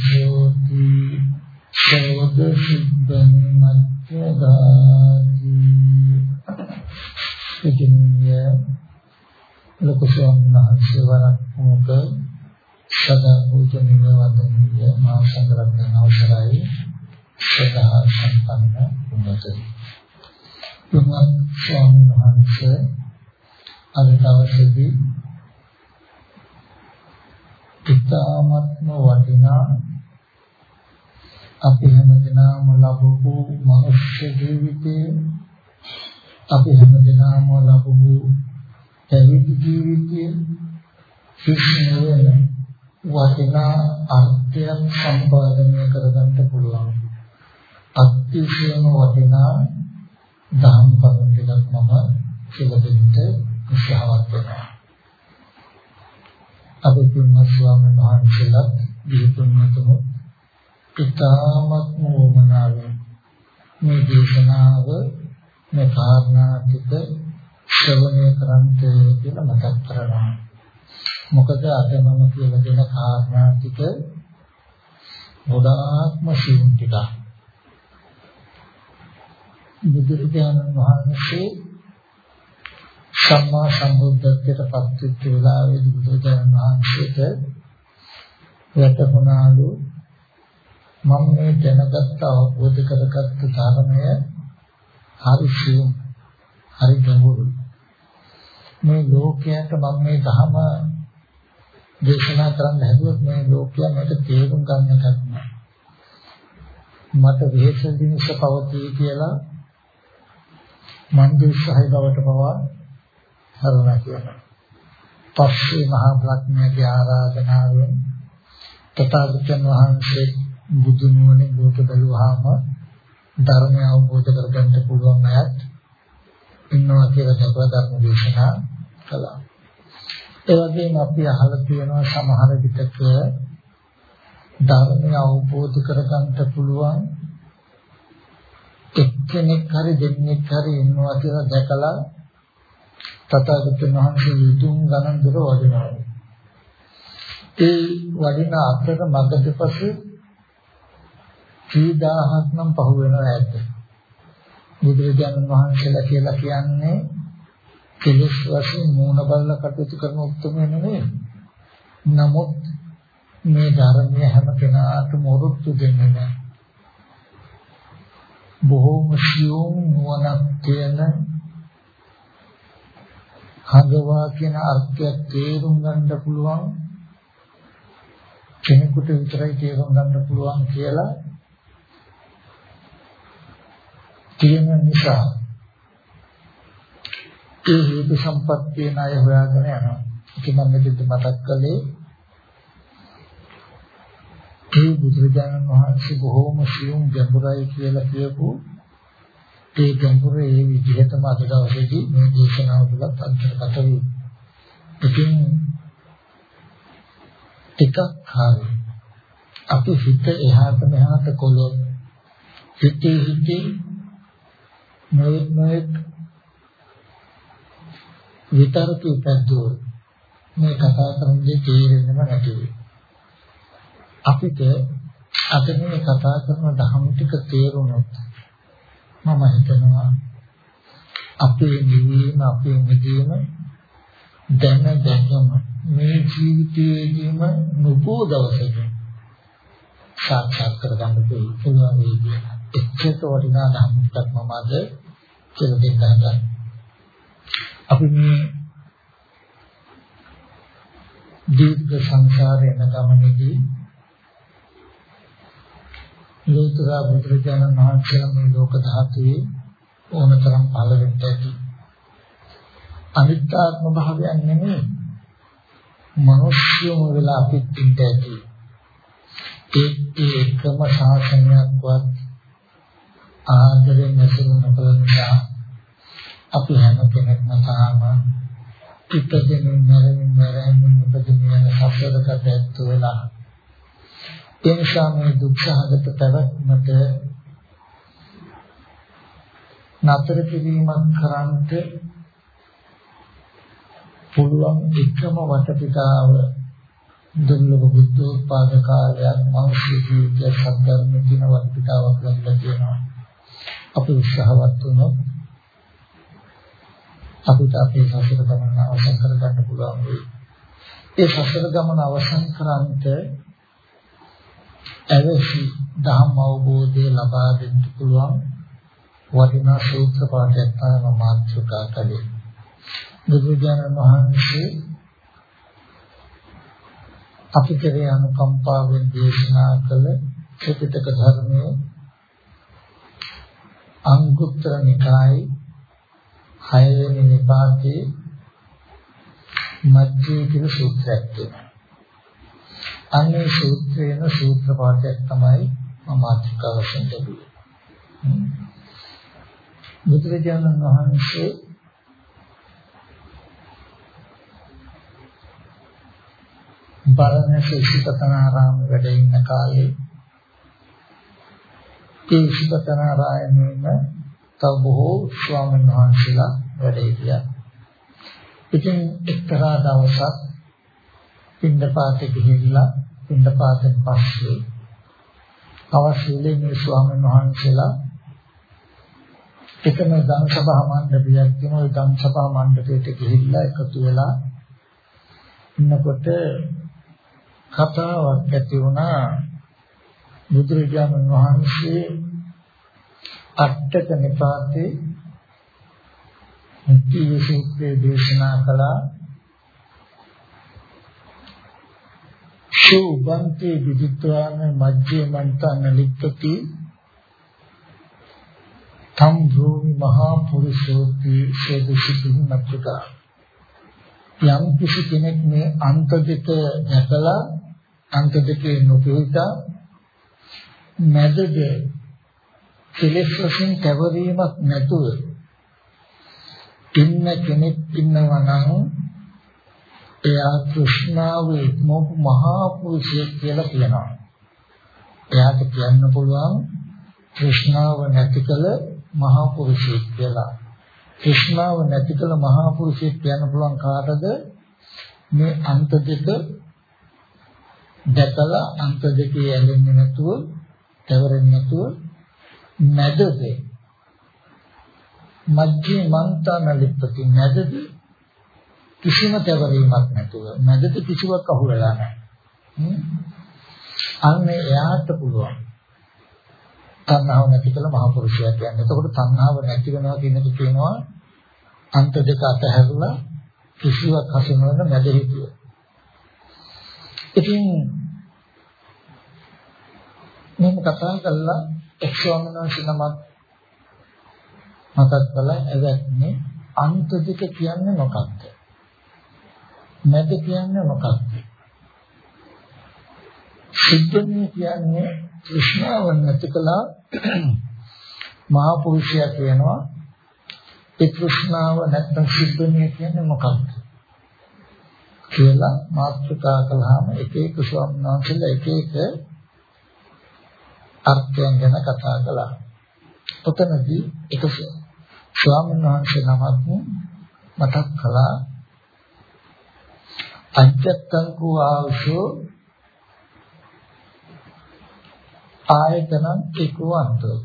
පුරිසෝති සෝද සිද්ධං මච්චදාති ඉතින්ය ලොකු ස්වාමීන් වහන්සේ වරක් මොක සදා පූජනීය වන්දනීය මහා සංඝරත්නයන් අවසරයි. සදා සම්පන්න වුණතේ තුන්වත් ස්වාමීන් වහන්සේ අද දවසේදී ඉතාමත්ම වටිනා අපි හැමදෙනාම ලබපු මනුෂ්‍ය ජීවිතයේ අපි හැමදෙනාම ලබපු පැවිදි ජීවිතයේ කිසිම වෙන වටිනා අර්ථයක් සම්පාදනය කරගන්න පුළුවන්. අත්‍යවශ්‍යම වටිනා දහම් කරුණු ටිකක් මම කියලා දෙන්න උත්සාහවත් වෙනවා. අපි තුන්වත් ස්වාමීන් වහන්සේලාත් දීපුන්නතුමු ඉතාමත්ම වමනාවෙන් මේ දේශනාව මේ කාරණා ටික ශ්‍රවණය කරන්ට කියලා මතක් කරනවා. මොකද අද මම කියලා දෙන කාරණා ටික ගොඩාක්ම සියුම් ටිකක්. බුදුරජාණන් වහන්සේ සම්මා සම්බුද්ධත්වයට පත් වෙච්ච වෙලාවේදී බුදුරජාණන් වහන්සේට වැටහුණාලු මම මේ දැනගත්ත අවබෝධ කරගත්ත ධර්මය හරි සියුම් හරි ගැඹුරුයි මේ ලෝකයට මම මේ ධහම දේශනා කරන්න හැදුවොත් මේ ලෝකයා මට තේරුම් ගන්න එකක් නෑ මට විහෙස දිනස පවතී කියලා මන් දුස්සහයි බවට පවා කරුණා කියනවා. පස්සේ මහා බ්‍රහ්මයාගේ ආරාධනාවෙන් තථාගතයන් වහන්සේ බුදු නුවණින් ලෝක බැලුවාම ධර්මය අවබෝධ කරගන්න පුළුවන් අයත් ඉන්නවා කියලා සබ ධර්ම දේශනා කළා. ඒ වගේම අපි අහලා තියෙනවා සමහර විටක ධර්මය අවබෝධ කරගන්න පුළුවන් එක්කෙනෙක් හරි දෙන්නෙක් හරි ඉන්නවා කියලා දැකලා තථාගතයන් වහන්සේ යුතුම් ගණන් දුර වදිනවා. ඒ වදින අතර මග දෙපස කීදාහක් නම් පහු වෙනවා ඇත්ත. බුදුරජාණන් වහන්සේලා කියලා කියන්නේ කෙලෙස් වශයෙන් මූණ බලලා කටයුතු කරන උත්තරම නෙමෙයි. නමුත් මේ ධර්මය හැම කෙනාටම උරුත්තු දෙන්නේ නැහැ. බොහෝම සියුම් නුවණක් තියෙන හදවා කියන අර්ථය තේරුම් ගන්න පුළුවන් කෙනෙකුට විතරයි තේරුම් ගන්න පුළුවන් කියලා තියෙන නිසා ඒ හේතු සම්පත්තිය ණය හොයාගෙන යනවා. ඉතින් මම මෙතෙන්ද මතක් කළේ ඒ බුදුරජාණන් වහන්සේ බොහෝම සියුම් ගැඹුරයි කියලා කියපු ඒ ගැඹුර ඒ විදිහටම අද දවසේදී මේ දේශනාව තුළත් අන්තර්ගත වේ. ඉතින් ටිකක් හරි අපි හිත එහාට මෙහාට කොලොත් හිතේ හිතේ නොයෙක් නොයෙක් විතරක ඉපැද්දෝ මේ කතා කරන්නේ තේරෙන්නම නැති වෙයි. අපිට අද මේ කතා කරන ධර්ම ටික තේරුණොත් මම හිතනවා අපේ නිවීම අපේ නිදීම දැන දැකම මේ ජීවිතයේදීම නුබෝ දවසක සාක්ෂාත් කරගන්න පුළුවන් වේවි. එච්චර වටිනා ධර්මයක් මම අද කියලා දෙන්න හදන්නේ. අපි මේ දීර්ඝ සංසාරේ යන ගමනේදී ලෝතර බුදුරජාණන් වහන්සේලා මේ ලෝක ධාතුවේ ඕනතරම් පහළ වෙන්න ඇති. අනිත්‍යාත්ම භාවයක් නෙමෙයි. මිනිස්යෝ වෙලා අපිත් ඉන්න ඇති. ඒ එකම ශාසනයක්වත් ආදරෙන් ඇසුරු නොකළ නිසා අපි හැම කෙනෙක්ම තාම ඉපදෙමින් මැරෙමින් මැරෙමින් ඉපදෙමින් යන සසරකට ඇත්තු වෙලා ඒ නිසා මේ දුක්ඛගත පැවැත්මට නතර කිරීමක් කරන්ට පුළුවන් එකම වටපිටාව දුර්ලභ බුද්ධෝත්පාද කාලයක් මනුෂ්‍ය ජීවිතය සද්ධර්ම කියන වටපිටාවක් ලැබලා තියෙනවා. අපි උත්සාහවත් වුණොත් අපිට අපේ සසර ගමන අවසන් කරගන්න පුළුවන් වෙයි. ඒ සසර ගමන අවසන් කරන්ට අවශ්‍ය ධම්ම අවබෝධය ලබා දෙන්න පුළුවන් වටිනා සූත්‍ර පාඨයක් තමයි මාත්‍රිකා කලේ. බුදුජානක මහන්සිය අපි කෙරේ අනුකම්පාවෙන් දේශනා කළ ත්‍රිපිටක ධර්මයේ අංගුත්තර නිකායේ හයවෙනි නිපාතේ මධ්‍යයේ කියන සූත්‍රයක් තියෙනවා. අන්නේ සූත්‍රේන සූත්‍ර පාඨයක් තමයි මම මාතෘකාව වශයෙන් ලැබුවේ. බුදුරජාණන් වහන්සේ බරණැස ඉසිපතනාරාම වැඩ ඉන්න කාලේ ඒ ඉසිපතනාරාමයේම තව බොහෝ ස්වාමීන් වහන්සේලා වැඩ හිටියා. ඉතින් එක්තරා දවසක් පින්දපාතේ ගිහිල්ලා පින්දපාතෙන් පස්සේ අවශ්‍යලේ මේ ස්වාමීන් වහන්සේලා එකම ධම් සභා මණ්ඩපයක් තියෙනවා ඒ ධම් සභා මණ්ඩපයට ගිහිල්ලා එකතු වෙලා ඉන්නකොට කතාවක් ඇති වුණා බුදුරජාණන් වහන්සේ අට්ඨක නිපාතේ මුක්ති සූත්‍රයේ දේශනා කළා. සුබන්ති විදිත්වාන මජ්ජේ මන්තන ලික්කති තම් භූමි මහා පුරුෂෝති සේදුසිතු නත්කා යම් කිසි කෙනෙක් මේ අන්ත දෙක දැකලා අන්ත දෙකේ නොපිහිටා මැදද කෙලෙස් වශයෙන් කැවරීමක් නැතුව ඉන්න කෙනෙක් ඉන්නවා නම් එයා තෘෂ්ණාවේ මොකු මහා පුරුෂයෙක් කියලා කියනවා. එයාට කියන්න පුළුවන් තෘෂ්ණාව නැති කළ මහා පුරුෂයෙක් කියලා. තෘෂ්ණාව නැති කළ මහා පුරුෂයෙක් කියන්න පුළුවන් කාටද? මේ අන්ත දෙක දැකලා අන්ත දෙකේ ඇලෙන්නේ නැතුව, තවරෙන්නේ නැතුව මැදද මජ්ජේ මන්තන ලිප්පති මැදද කිසිම තවරීමක් නැතුව මැදද කිසිවක් අහු වෙලා නැහැ. අන්නේ එයාට පුළුවන්. තණ්හාව නැති කළ මහ පුරුෂයා කියන්නේ. එතකොට තණ්හාව නැති වෙනවා කියන එක කියනවා අන්ත දෙක අතහැරලා කිසිවක් හසු නොවන මැද හිතිය. ඉතින් මම කතා කළා එක් ස්වාමීන් වහන්සේ නමක් මතක් කළා එවත්නේ අන්ත දෙක කියන්නේ මොකක්ද? මැද කියන්නේ මොකක්ද? සිද්ධාන්නේ කියන්නේ කෘෂ්ණාව නැති කළා මහා පුරුෂයා කියනවා ඒ කෘෂ්ණාව නැත්නම් සිද්ධාන්නේ කියන්නේ මොකක්ද? කියලා මාතෘකා කළාම එක එක ස්වාමීන් වහන්සේලා එක එක අර්ථයන් ගැන කතා කළා. ඔතනදී එක ස්වාමීන් වහන්සේ නමක් මතක් කළා. අජත්තං කෝ ආවසෝ ආයතනං ඒකෝ අන්තෝ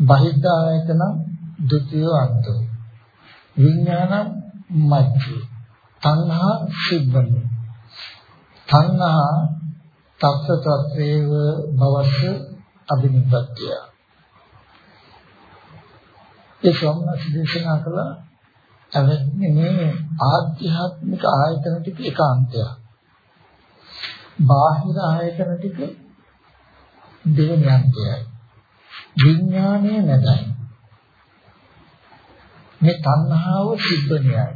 බහිද්ධ ආයතනං ဒ ුතියෝ අන්තෝ විඥානං මජ්ජේ. තණ්හා සිබ්බනි. තණ්හා තත්ත තත්වේව භවස්ස අභිනිපත්‍ය ඒ සම්මාස දේශනා කළා. අවන්නේ මේ ආධ්‍යාත්මික ආයතන ටික ඒකාන්තයක්. බාහිර ආයතන ටික දෙවෙනි අන්තයයි විඥානය නැදයි. මේ තණ්හාව සිද්ධනියයි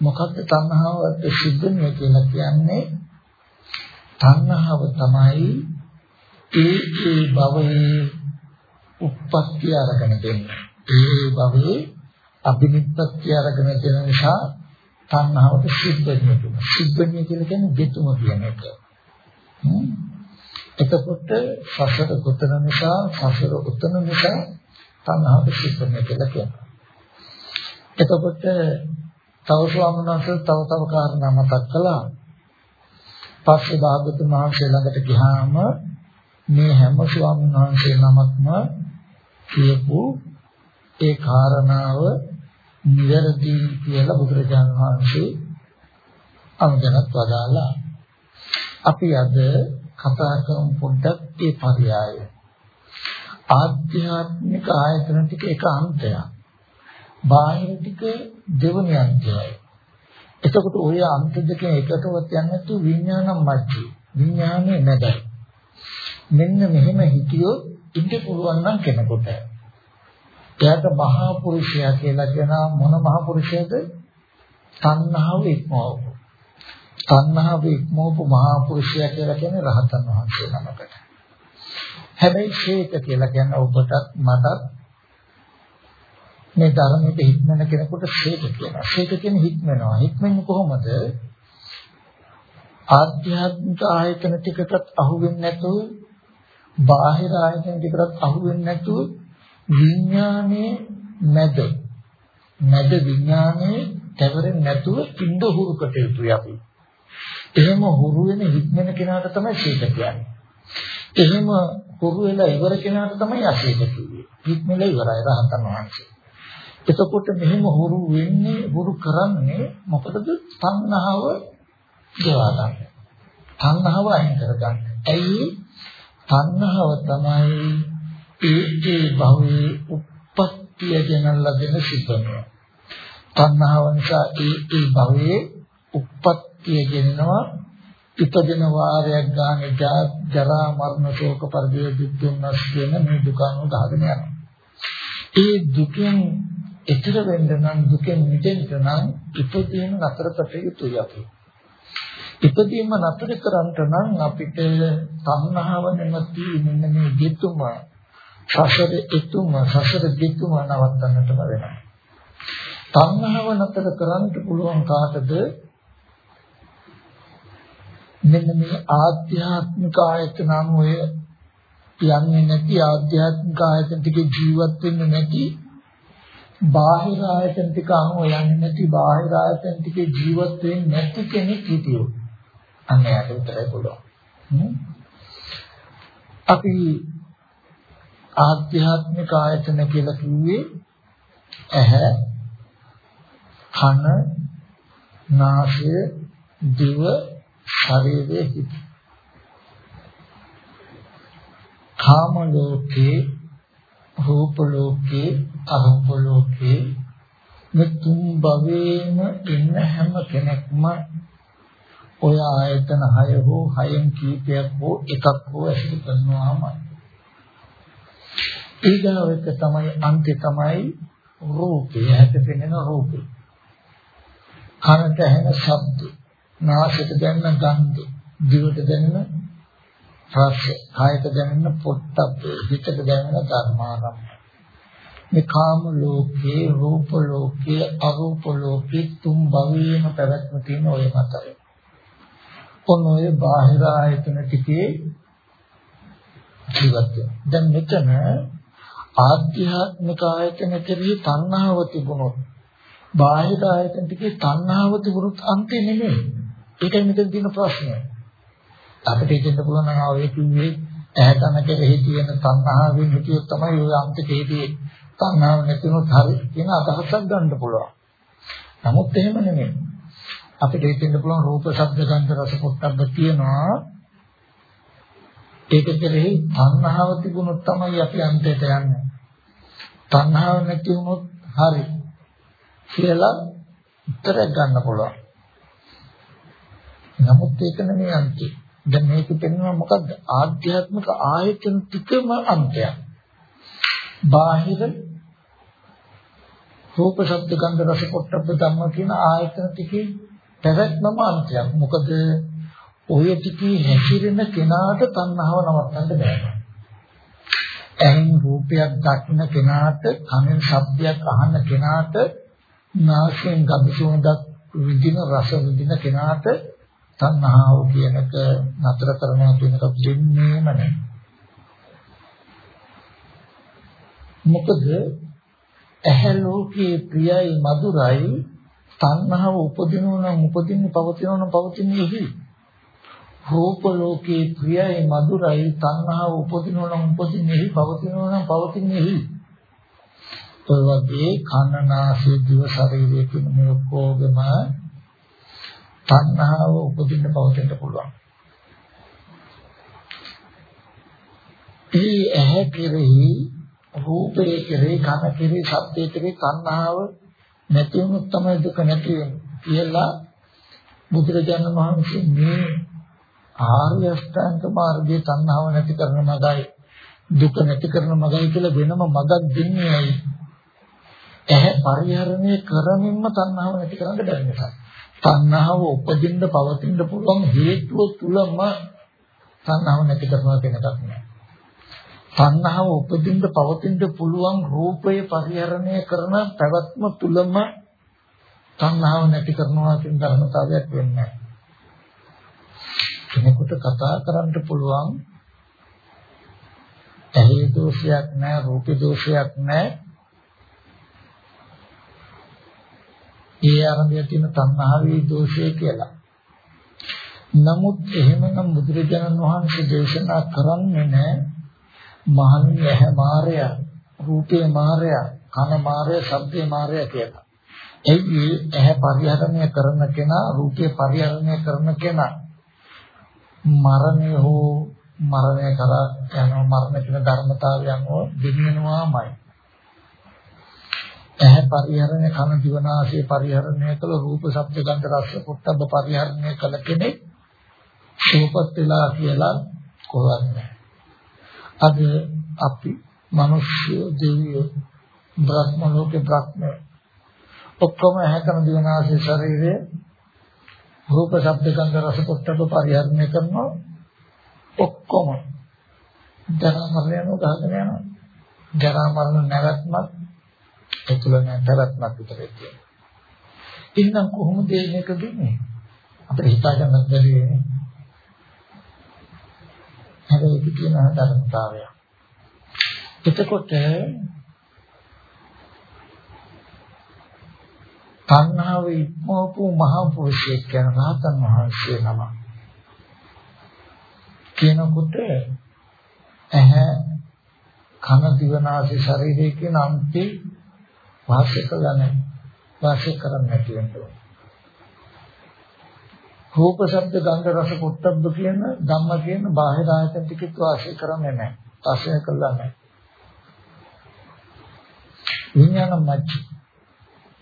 මොකක්ද තණ්හාවට සිද්ධනිය කියලා කියන්නේ? තණ්හාව තමයි ඒ ඒ භවයේ උප්පත්ති අරගෙන දෙන්නේ. ඒ භවයේ අභිනිප්පත්ති අරගෙන දෙන නිසා තණ්හාවට සිද්ධෙන්නේ තුන. සිද්ධෙන්නේ කියලා කියන්නේ දෙතුම කියන එක. එතකොට සසර ගොතන නිසා සසර උතන නිසා තණ්හාවට සිද්ධෙන්නේ කියලා කියනවා. එතකොට තව ස්වාමීන් වහන්සේ තව තව කාරණා මතක් කළා. පස්සේ භාගතුන් වහන්සේ ළඟට ගියාම මේ හැම ස්වාමීන් වහන්සේ නමක්ම කියපු ඒ කාරණාව නිවැරදි කියලා බුදුරජාණන් වහන්සේ අනුදැනත් වදාලා. අපි අද කතා කරමු පොඩ්ඩක් ඒ පරයය. ආධ්‍යාත්මික ආයතන ටික එක අන්තයක්. බාහිර ටික දෙවන අන්තයයි. එතකොට ওই අන්ත දෙකෙන් එකටවත් යන්නේ නැතු විඥානම් මැජ්ජි. විඥානේ නැදයි. මෙන්න මෙහෙම හිතියොත් ඉන්න පුළුවන් නම් කෙනෙකුට. එයාට මහා පුරුෂයා කියලා කියන මොන මහා පුරුෂයද? තණ්හාව ඉක්මවපු. තණ්හාව ඉක්මවපු මහා පුරුෂයා කියලා කියන්නේ රහතන් වහන්සේ නමකට. හැබැයි ශේත කියලා කියන්නේ ඔබටත් මටත් මේ ධර්මයට හික්මන කෙනෙකුට ශේත කියනවා. ශේත කියන්නේ හික්මනවා. හික්මන්නේ කොහොමද? ආධ්‍යාත්මික ආයතන ටිකකට අහු වෙන්නේ නැතුව බාහිර ආයතන ටිකකට අහු වෙන්නේ නැතුව විඥානයේ මැද මැද විඥානයේ තවරෙන්නේ නැතුව පින්ද හුරුකට යුතුයි අපි. එහෙම හුරු වෙන හික්මන කෙනාට තමයි ශීත කියන්නේ. එහෙම හුරු වෙලා ඉවර කෙනාට තමයි අශීත කියන්නේ. හික්මලා ඉවරයි රහතන් වහන්සේ. එතකොට මෙහෙම හුරු වෙන්නේ හුරු කරන්නේ මොකටද? තණ්හාව ගෙවා ගන්න. තණ්හාව අයින් කර ගන්න. ඇයි? තණ්හාව තමයි ඒ ඒ භවයේ උප්පත්තිය ගෙනල්ලා දෙන සිද්ධිය. තණ්හාව නිසා ඒ ඒ භවයේ උප්පත්තිය ගෙනනවා ඉපදෙන වාරයක් ගානේ ජරා මරණ ශෝක පරිදේ දුක් දුන්නස් කියන මේ දුකම ගහගෙන යනවා. ඒ දුකෙන් ඈතර වෙන්න නම් දුකෙන් මිදෙන්න නම් ඉපදීම නතර කට යුතුයි අපි. ඉපදීම නතර කරන්ට නම් අපිට තණ්හාව නැමැති මෙන්න මේ දෙතුම සසර එතුම සසර දෙතුම නවත්තන්නටම වෙනවා. තණ්හාව නතර කරන්න පුළුවන් කාටද? මෙන්න මේ ආධ්‍යාත්මික ආයතන අනුව යන්නේ නැති ආධ්‍යාත්මික ආයතන ටික ජීවත් වෙන්නේ නැති බාහිර ආයතන ටික අනුව යන්නේ නැති බාහිර ආයතන ටික ජීවත් වෙන්නේ නැති කෙනෙක් හිටියෝ. අන්න යට උත්තරය පුළුවන්. අපි ආධ්‍යාත්මික ආයතන කියලා කිව්වේ ඇහැ කන නාසය දිව ශරීරය හිත කාම ලෝකේ රූප ලෝකේ අරූප ලෝකේ මේ තුන් භවේම ඉන්න හැම කෙනෙක්ම ඔය ආයතන හය හෝ හයෙන් කීපයක් හෝ එකක් හෝ ඇසුරු කරනවාමයි ඊගාව එක තමයි අන්තය තමයි රූපය හැට පෙනෙන රූපය. කනට ඇහෙන ශබ්ද, නාසයට දැනෙන ගන්ධ, දිවට දැනෙන රස, කායට දැනෙන පොට්ටබ්බ, හිතට දැනෙන ධර්මාරම්භ. මේ කාම ලෝකේ, රූප ලෝකේ, අරූප ලෝකේ තුන් භවයේම පැවැත්ම තියෙන ඔය මතය. ඔන්න ඔය බාහිර ආයතන ටිකේ ජීවත් වෙනවා. දැන් මෙතන ආධ්‍යාත්මික ආයතන කෙරෙහි තණ්හාව තිබුණොත් බාහිර ආයතන ටිකේ තණ්හාව තිබුණොත් අන්තේ නෙමෙයි. ඒකයි මෙතන තියෙන ප්‍රශ්නය. අපිට හිතෙන්න පුළුවන් නම් ආවේ කිව්වේ ඇහැ කන කෙරෙහි තියෙන තණ්හාවෙන් හිතියොත් තමයි ওই අන්තයේදී තණ්හාව නැතිනොත් හරි කියන අදහසක් ගන්න පුළුවන්. නමුත් එහෙම නෙමෙයි. අපිට හිතෙන්න පුළුවන් රූප, ශබ්ද, ගන්ධ, රස, පොට්ටබ්බ තියෙනවා. ඒක කෙරෙහි තණ්හාව තිබුණොත් තමයි අපි අන්තයට යන්නේ. තණ්හාව නැති වුණොත් හරි කියලා උත්තර ගන්න පුළුවන්. නමුත් ඒක නෙමෙයි අන්තිම. දැන් මේක පෙන්වනවා මොකද්ද? ආධ්‍යාත්මික ආයතන ටිකම අන්තයක්. බාහිර රූප ශබ්ද ගන්ධ රස පොට්ටබ්බ ධම්ම කියන ආයතන ටිකේ පැවැත්මම අන්තයක්. මොකද ඔය ටිකේ හැසිරෙන කෙනාට තණ්හාව නවත්තන්න බෑ. ඇහෙන් රූපයක් දකින්න කෙනාට කනෙන් ශබ්දයක් අහන කෙනාට නාසයෙන් ගඳ සුවඳක් විඳින රස විඳින කෙනාට තණ්හාව කියනක නතර කරනවා කියන එක දෙන්නේම නැහැ. මොකද ඇහැ ලෝකයේ ප්‍රියයි මధుරයි තණ්හාව උපදිනෝ නම් උපදින්නේ පවතිනෝ නම් පවතින්නේ එහි. රූප ලෝකයේ ප්‍රියයි මధుරයි තණ්හාව උපදිනෝ නම් උපදින්නේ එහි පවතිනෝ නම් පවතින්නේ එහි. ඔය වගේ කනනාසය දිව ශරීරය කියන මේ ඔක්කොගම තණ්හාව උපදින්න පවතින්න පුළුවන්. ඒ ඇහැ කෙරෙහි රූපේ කෙරෙහි කන කෙරෙහි ශබ්දේ කෙරෙහි තණ්හාව නැති වුණොත් තමයි දුක නැති වෙන්නේ කියලා බුදුරජාණන් වහන්සේ මේ ආර්ය අෂ්ටාංග මාර්ගයේ තණ්හාව නැති කරන මගයි දුක නැති කරන මගයි කියලා වෙනම මගක් දෙන්නේ ඇයි? ඇහැ පරිහරණය කරමින්ම තණ්හාව නැති කරන්න බැරි නිසා. තණ්හාව උපදින්න පවතින්න පුළුවන් හේතුව තුලම තණ්හාව නැති කරනවා කියන එකක් නෑ. තණ්හාව උපදින්න පවතින්න පුළුවන් රූපය පරිහරණය කරන පැවැත්ම තුලම තණ්හාව නැති කරනවා කියන ධර්මතාවයක් වෙන්නේ කෙනෙකුට කතා කරන්න පුළුවන් ඇහි දෝෂයක් නැහැ රූපේ දෝෂයක් නැහැ ඒ ආරම්භය තියෙන තණ්හාවේ දෝෂය කියලා. නමුත් එහෙමනම් බුදුරජාණන් වහන්සේ දේශනා කරන්නේ නැහැ මහන්නේ ඇහැ මායය, රූපේ මායය, කන මායය, ශබ්දේ මායය කියලා. එයි ඇහැ පරිහරණය කරන කෙනා, රූපේ පරිහරණය කරන කෙනා මරණය හෝ මරණය කරා යන මරණ කියන ධර්මතාවයන් හෝ දෙන්නවාමයි. ඇහැ පරිහරණය කන දිවනාසය පරිහරණය කළ රූප ශබ්ද ගන්ධ රස පොට්ටබ්බ පරිහරණය කළ කෙනෙක් සූපත් වෙලා කියලා කොහොමද? අද අපි මිනිස්සු දෙවියෝ බ්‍රහ්ම ලෝකේ බ්‍රහ්ම ඔක්කොම ඇහැ කන දිවනාසය ශරීරය රූප ශබ්ද ගන්ධ රස පොට්ටබ්බ පරිහරණය කරනවා. ඔක්කොම ජරා මරණය ගහගෙන යනවා. ජරා මරණ නැවැත්මක් ඒ තුල නැතරත්මක් විතරයි කියන්නේ. ඉන්නම් කොහොමද මේක දෙන්නේ? අපිට හිතා ගන්නත් බැරි වෙන්නේ. හැබැයි කියන ධර්මතාවය. එතකොට තණ්හාව ඉක්මවපු මහා පුරුෂයෙක් කියන රහතන් වහන්සේ නම. කියනකොට ඇහැ කන දිවනාසය ශරීරය කියන අන්ති වාසය කළා නැහැ. වාසය කරන්නේ නැති වෙන්න ඕනේ. රූප ශබ්ද ගන්ධ රස පොට්ටබ්බ කියන ධම්ම කියන බාහිර ආයතන ටිකත් වාසය කරන්නේ නැහැ. වාසය කළා නැහැ. විඥාන මච්ච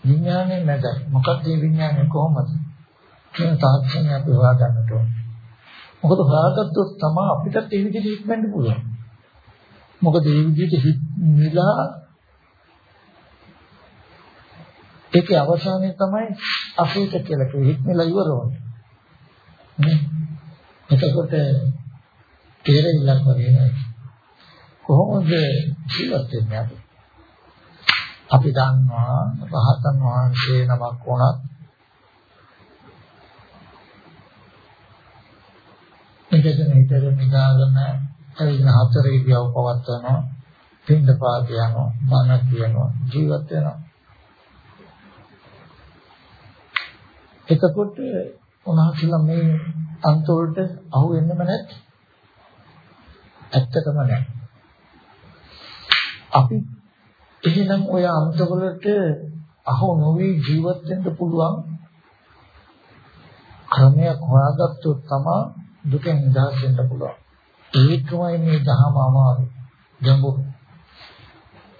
විඥානේ නැද මොකක්ද මේ විඥානේ කොහොමද කියන තාක්ෂණය අපි හොයාගන්නට ඕනේ. මොකද හොයාගත්තොත් තමයි අපිට ඒ විදිහට හිතෙන්න පුළුවන්. මොකද මේ විදිහට හිත ඒකේ අවසානය තමයි අසීත කියලා කිව්වේ හික්මලා ඉවර වුණේ. නේ? එතකොට තේරෙන්නක් වගේ නේද? කොහොමද ජීවත් වෙන්නේ අපි? අපි දන්නවා රහතන් වහන්සේ නමක් වුණත් ඉඳගෙන හිටගෙන නිදාගෙන ඇවිල්ලා හතර ඉරියව් පවත්වනවා පින්ඩ පාත යනවා මන කියනවා ජීවත් වෙනවා එතකොට උන්වහන්සේලා මේ අන්තවලට අහු වෙන්නෙම නැත්. ඇත්තටම නැහැ. අපි එහෙනම් ඔය අන්තවලට අහු නොවි ජීවත් වෙන්න පුළුවන් ක්‍රමයක් හොයාගත්තොත් තමයි දුකෙන් නිදහස් වෙන්න පුළුවන්. ඒකමයි මේ දහම අමාරු. ගැඹුරු.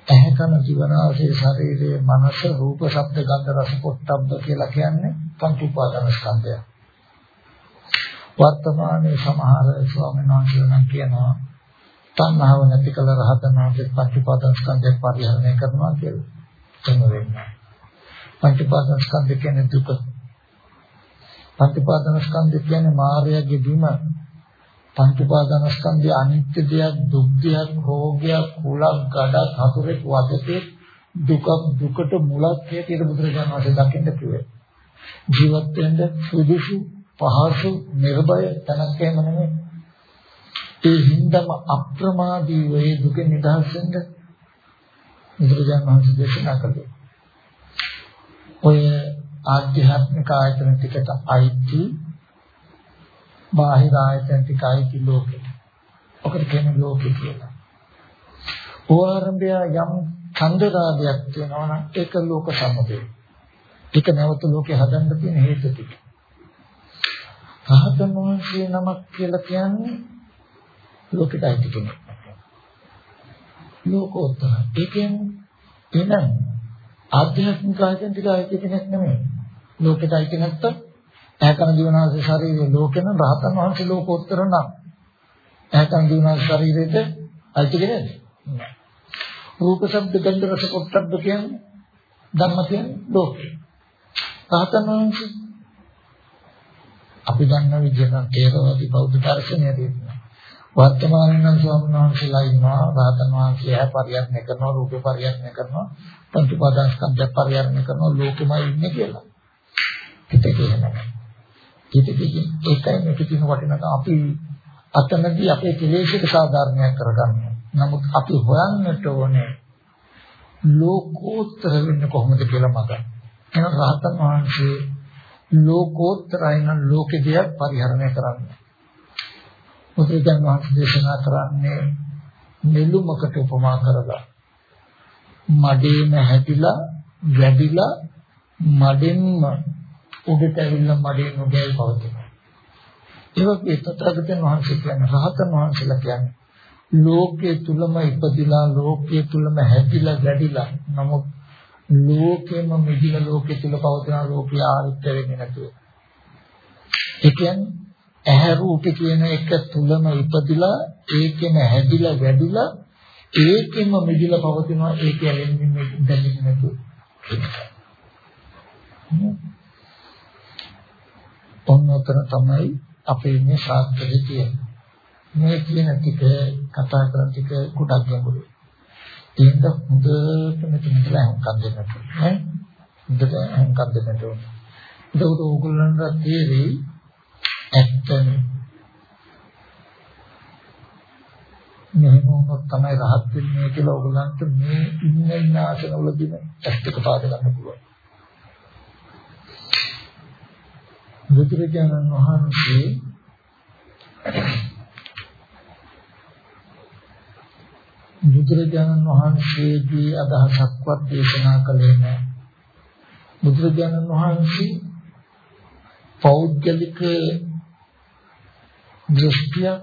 ඇහැ කන ජීවනාශේ ශරීරයේ මනස රූප ශබ්ද ගන්ධ රස පොට්ටබ්බ කියලා කියන්නේ පංච උපාදාන ස්කන්ධය. වර්තමානයේ සමහර ස්වාමීන් වහන්සේලා නම් කියනවා තණ්හාව නැති කළ රහතන් වහන්සේ පංච උපාදාන ස්කන්ධය පරිහරණය කරනවා කියලා. එහෙම වෙන්නේ. පංච උපාදාන ස්කන්ධය කියන්නේ දුක. පංච උපාදාන ස්කන්ධය කියන්නේ මායාවේ බිම පංච උපාදානස්කන්ධය අනිත්‍ය දෙයක්, දුක් දෙයක්, රෝගයක්, කුලක්, ගඩක්, හතුරෙක්, වදකේ දුක දුකට මුලක් කියලා බුදුරජාණන් වහන්සේ දකින්න කිව්වේ. ජීවත් වෙන්න සුදුසු, පහසු, නිර්භය තැනක් එහෙම නෙමෙයි. ඒ හින්දාම අප්‍රමාදී වේ දුක නිදහස් වෙන්න බුදුරජාණන් වහන්සේ දේශනා කළේ. ඔය ආධ්‍යාත්මික ආයතන ටිකට අයිති බාහිර ආයතන ටික අයිති ලෝකෙට. ඔකට කියන්නේ ලෝකෙ කියලා. ඕආරම්භය යම් ඡන්දරාගයක් වෙනවා නම් ඒක ලෝක සමුදය. ඒක නැවත ලෝකේ හදන්න තියෙන හේතු ටික. රහතන් වහන්සේ නමක් කියලා කියන්නේ ලෝකෙට අයිති කෙනෙක්. ලෝකෝත්තර. ඒ කියන්නේ එනම් ආධ්‍යාත්මික ආයතන ටික අයිති කෙනෙක් නෙමෙයි. ලෝකෙට අයිති නැත්තම් ඇකන දිවනාස ශරීරයේ ලෝකෙන රහතන් වහන්සේ ලෝකෝත්තර නම් ඇකන දිවනාස ශරීරයට අයිති කෙනෙක්ද? නෑ. රූප ශබ්ද ගන්ධ රස පොට්ටබ්බ කියන්නේ ධර්ම කියන්නේ ලෝකේ. රහතන් වහන්සේ අපි දන්න විදිහට තේරවාදී බෞද්ධ දර්ශනය තියෙනවා. වර්තමානයේ නම් ස්වාමීන් වහන්සේලා ඉන්නවා රහතන් වහන්සේ හැ පරිහරණය කරනවා රූපේ පරිහරණය කරනවා පංච උපාදානස්කන්ධය පරිහරණය කරනවා ලෝකෙමයි ඉන්නේ කියලා. හිතේ කියනවා. හිතේ ඒකයි මේක තියෙන වටිනාකම අපි අතනදී අපේ කෙලෙසක සාධාරණයක් කරගන්නවා. නමුත් අපි හොයන්නට ඕනේ ලෝකෝත්තර වෙන්නේ කොහොමද කියලා මත. එහෙනම් රහතන් වහන්සේ ලෝකෝත්තරයි නම් ලෝකෙ දෙයක් පරිහරණය කරන්නේ. බුදුදන් වහන්සේ දේශනා කරන්නේ නෙළුමකට උපමා කරලා මඩේම හැදිලා වැඩිලා මඩෙන්ම උඩට ඇවිල්ලා මඩෙන් උඩයි පවතිනවා. ඒ වගේ තථාගතයන් වහන්සේ කියන්නේ රහතන් වහන්සේලා කියන්නේ ලෝකයේ තුලම ඉපදිලා ලෝකයේ තුලම හැදිලා වැඩිලා නමුත් ලෝකෙම මිදිලා ලෝකයේ තුල පවතින ලෝකය ආරිත්‍ය වෙන්නේ නැතුව. ඒ කියන්නේ ඇහැ රූප කියන එක තුලම ඉපදිලා ඒකෙම හැදිලා වැඩිලා ඒකෙම මිදිලා පවතිනවා ඒක ඇලෙන්නේ දැනෙන්නේ නැතුව. ඔන්නතර තමයි අපේ මේ ශාස්ත්‍රයේ තියෙන්නේ. මේ කියන ටික කතා කරන ටික ගොඩක් ගැඹුරුයි. ඒක හොඳට මෙතන ඉඳලා හුඟක් දෙන්න ඕනේ. හොඳට හුඟක් දෙන්න ඕනේ. ඒක උගලන්ට තේරෙයි ඇත්තම මෙහෙම වුණොත් තමයි රහත් වෙන්නේ කියලා ඔයගලන්ට මේ ඉන්න ඉන්න ආසනවලදීම ඇත්තක පාද ගන්න පුළුවන්. බුදුරජාණන් වහන්සේ බුදුරජාණන් වහන්සේගේ අදහසක්වත් දේශනා කළේ නැහැ. බුදුරජාණන් වහන්සේ පෞද්ගලික දෘෂ්ටිය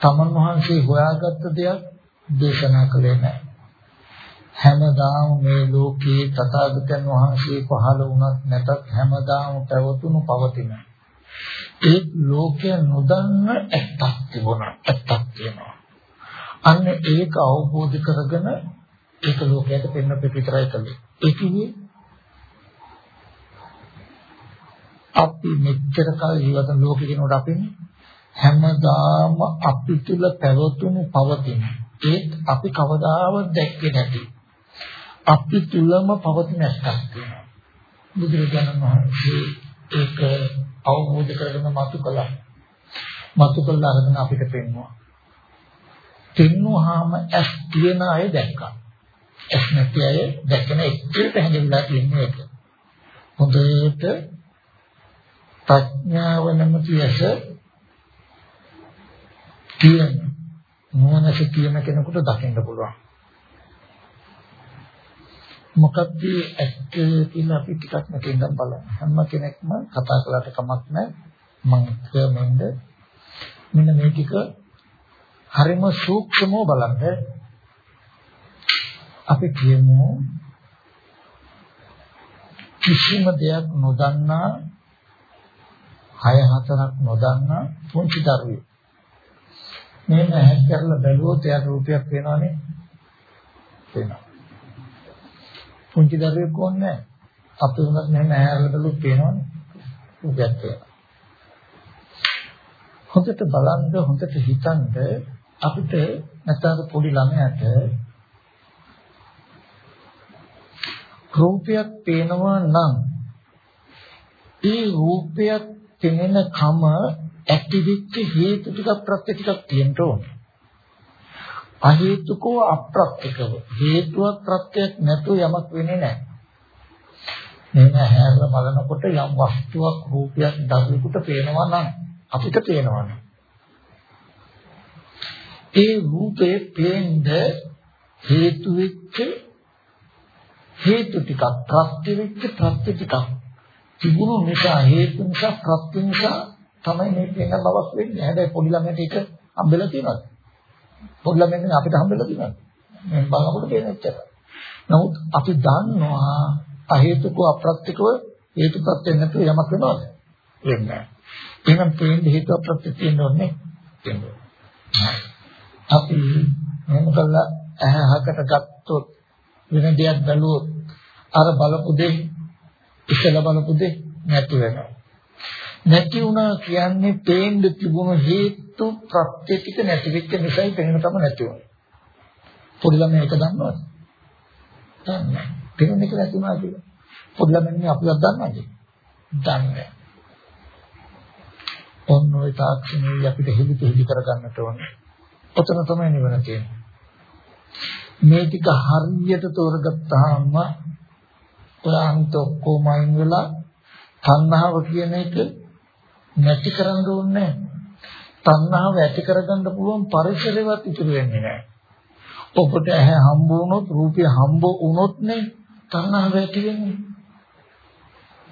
තමන් වහන්සේ හොයාගත්ත දෙයක් දේශනා කළේ නැහැ. හැමදාම මේ ලෝකේ තථාගතයන් වහන්සේ පහළ වුණත් නැතත් හැමදාම පැවතුණු පවතින. ඒ ලෝකය නොදන්න ඇත්තක් තිබුණා. ඇත්තක් තියෙනවා. අන්න ඒක අවබෝධ කරගෙන ඒක ලෝකයට පෙන්න පිටිතරයි කළේ. ඒ කිව්වේ අපි මෙච්චර කල් ජීවත් වෙන ලෝකෙ කෙනෙකුට අපි හැමදාම අපි තුල පැවතුණු පවතින ඒත් අපි කවදාවත් දැක්කේ නැති අපි තුලම පවතින එකක් තියෙනවා. බුදුරජාණන් වහන්සේ ඒක අවබෝධ කරගෙන මතු කළා. මතු කළා අරගෙන අපිට පෙන්වුවා. පෙන්වුවාම ඇස් තියෙන අය දැක්කා. ඇස් නැති අය දැකන එකට හැදෙලා තියෙන එක හොඳට ප්‍රඥාව නැමැති ඇස තියෙන නුවණැස තියෙන කෙනෙකුට දකින්න පුළුවන්. මොකක්ද ඇත්ත කියලා අපි ටිකක් මෙතෙන් බලන්න. හැම කෙනෙක්ම කතා කළාට කමක් නැහැ. මම කියමෙන්ද මෙන්න මේ ටික හරිම සූක්ෂමව බලන්න. අපි කියමු කිසිම දෙයක් නොදන්නා 6 4ක් නොදන්නා පුංචි දරුවෙක්. මෙන්න හැක් කරලා බැලුවොත් එයාට රූපයක් පේනවනේ. පේනවා. පුංචි දරුවෙක් ඕනේ අපි උනත් මෙහෙම ඇහැරලා බැලුවොත් පේනවනේ. රූපයක් පේනවා. හොඳට බලන්න හොඳට හිතන්න අපිට නැත්නම් පොඩි ළමයාට රූපයක් පේනවා නම් ඒ රූපයක් පෙනෙන කම ඇතිවෙච්ච හේතු ටිකක් ප්‍රත්‍ය ටිකක් තියෙන්න ඕනේ. අහේතුකෝ අප්‍රත්‍යකව හේතුවක් ප්‍රත්‍යක් නැතුව යමක් වෙන්නේ නැහැ. මෙන්න හැරලා බලනකොට යම් වස්තුවක් රූපයක් දරුවෙකුට පේනවා නම් අපිට පේනවා නම් ඒ රූපේ පේන්න හේතු වෙච්ච හේතු ටිකක් ප්‍රත්‍ය වෙච්ච ප්‍රත්‍ය ටිකක් තිබුණු නිසා හේතු නිසා ප්‍රත්‍ය නිසා තමයි මේ පේන බවක් වෙන්නේ. හැබැයි පොඩි ළමයට ඒක හම්බෙලා තියෙනවා. පොඩි ළමෙන් අපිට හම්බෙලා තියෙනවා. මේ බලනකොට පේන එච්චර. නමුත් අපි දන්නවා අහේතුක අප්‍රත්‍යකව හේතු ප්‍රත්‍ය නැතුව යමක් වෙනවද? වෙන්නේ නැහැ. එහෙනම් පේන හේතු අප්‍රත්‍ය තියෙනෝනේ. තියෙනවා. අපි මොන කළා ඇහැකට ගත්තොත් වෙන දෙයක් බැලුවොත් අර බලපු දෙය ඉස්සලා බලපු දෙය නැති වෙනවා. නැති වුණා කියන්නේ පේන්න තිබුණු හේතු ප්‍රත්‍ය ටික නැති වෙච්ච නිසායි පේන තම නැති වුණේ. පොඩි ළමයි ඒක දන්නවද? දන්නේ. පේන එක නැති වුණා කියලා. පොඩි ළමයි අපිවත් දන්නවද? දන්නේ. ඔන්න ඔය තාක්ෂණය අපිට හිලි පිළි කරගන්නට ඕනේ. ඔතන තමයි නිවන තියෙන්නේ. මේ ටික හරියට තෝරගත්තාම ඔයාන්ට ඔක්කොම අයින් වෙලා තණ්හාව කියන එක නැති කරන්න ඕනේ තණ්හාව ඇති කරගන්න පුළුවන් පරිසරයවත් ඉතුරු වෙන්නේ නැහැ. ඔබට ඇහැ හම්බ වුණොත් රූපය හම්බ වුණොත් නේ තණ්හාව ඇති වෙන්නේ.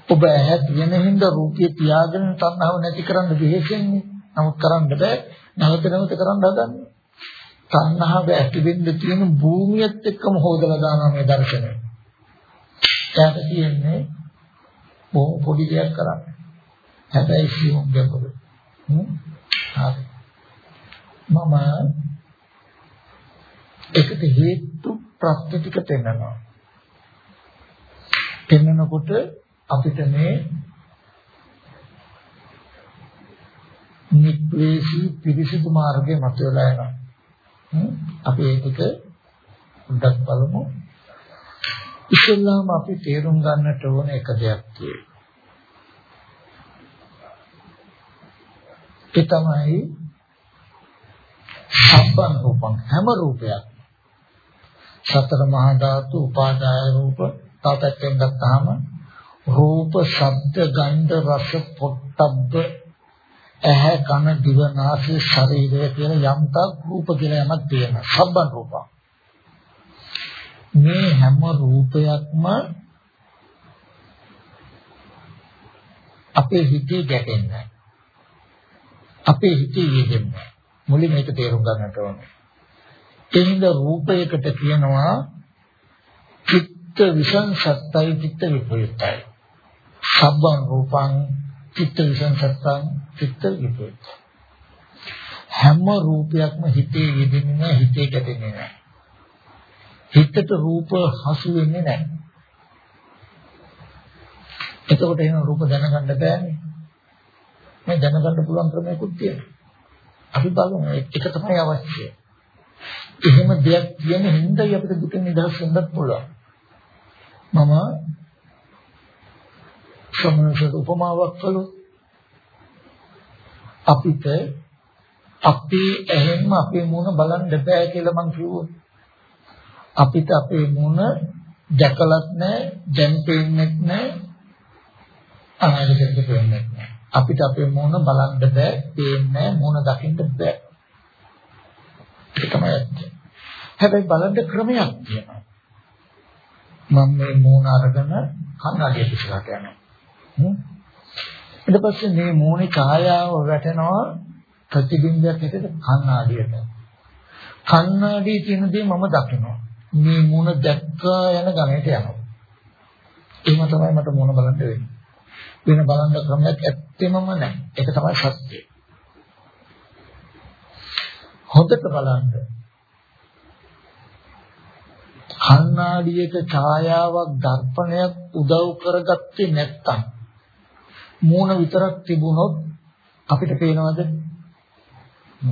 ඔබ ඇහැ තියෙන හින්දා රූපය තියාගෙන තණ්හාව නැති කරන්න දෙහෙන්නේ. නමුත් කරන්න බෑ. නැවත නැවත කරන්න හදන්නේ. තණ්හාව ඇති වෙන්න තියෙන භූමියත් එක්කම හොදලා දානවා මේ දර්ශනය. එයාට තියෙන්නේ බොහොම පොඩි දෙයක් කරන්න. හැබැයි සියුම් ගැඹුරු. හ්ම්. හරි. මම ඒකට හේතු ප්‍රත්‍ය ටික පෙන්නනවා. පෙන්නකොට අපිට මේ නික්ලේශී පිරිසිදු මාර්ගය මතුවලා යනවා. අපි ඒක ටික බලමු. ඉස්සෙල්ලාම අපි තේරුම් ගන්නට ඕන එක දෙයක් තියෙනවා. ඒ තමයි සම්බන් රූපං හැම රූපයක්. සතර මහා ධාතු උපාදාය රූප තාපැත්තෙන් ගත්තාම රූප, ශබ්ද, ගන්ධ, රස, පොට්ටබ්බ ඇහැ කන දිව නාසය ශරීරය කියන යම් තාක් රූප කියලා යමක් තියෙනවා. සම්බන් රූපං මේ හැම රූපයක්ම අපේ හිතේ ගැටෙන්නේ අපේ හිතේ යෙදෙන්නේ මුලින් මේක තේරුම් ගන්නට ඕනේ. එහිඳ රූපයකට කියනවා චිත්ත විසංසත්තයි චිත්ත විපරිතයි සබ්බං රූපං චිත්ත විසංසත්තං චිත්ත විපරිතයි හැම රූපයක්ම හිතේ යෙදෙන්නේ නැහැ හිතේ ගැටෙන්නේ නැහැ. හිතට රූප හසු වෙන්නේ නැහැ. එතකොට එහෙනම් රූප දැනගන්න බෑනේ. මේ දැනගන්න පුළුවන් ක්‍රමයක්ත් තියෙනවා. අපි බලමු ඒක තමයි අවශ්‍ය. එහෙම දෙයක් තියෙන හින්දායි අපිට දුකින් නිදහස් වෙන්නත් පුළුවන්. මම සමහරවිට උපමාවක් කළොත් අපිට අපේ ඇහෙන්ම අපේ මුණ බලන්න බෑ කියලා මං කිව්වොත් අපිට අපේ මුණ දැකලත් නැහැ, දැන් පේන්නෙත් නැහැ, අනාගතෙත් පේන්නෙත් නැහැ. අපිට අපේ මුණ බලන්න බෑ, පේන්නේ නැහැ, මුණ දකින්න බෑ. ඒක තමයි ඇත්ත. හැබැයි බලන්න ක්‍රමයක් තියෙනවා. මම මේ මූණ අරගෙන කන්නඩිය පිටකට යනවා. ඊට පස්සේ මේ මූණේ ඡායාව වැටෙනවා ප්‍රතිබිම්බයක් හැටියට කන්නාඩියට. කන්නාඩියේ තියෙන දේ මම දකිනවා. මේ මුණ දැක්කා යන ගණයට යනවා. එහෙම තමයි මට මුණ බලන්න වෙන්නේ. වෙන බලන්න ක්‍රමයක් ඇත්තෙමම නැහැ. ඒක තමයි සත්‍යය. හොඳට බලන්න. කන්නාඩියක ඡායාවක් දර්පණයක් උදව් කරගත්තේ නැත්තම් මූණ විතරක් තිබුණොත් අපිට පේනවද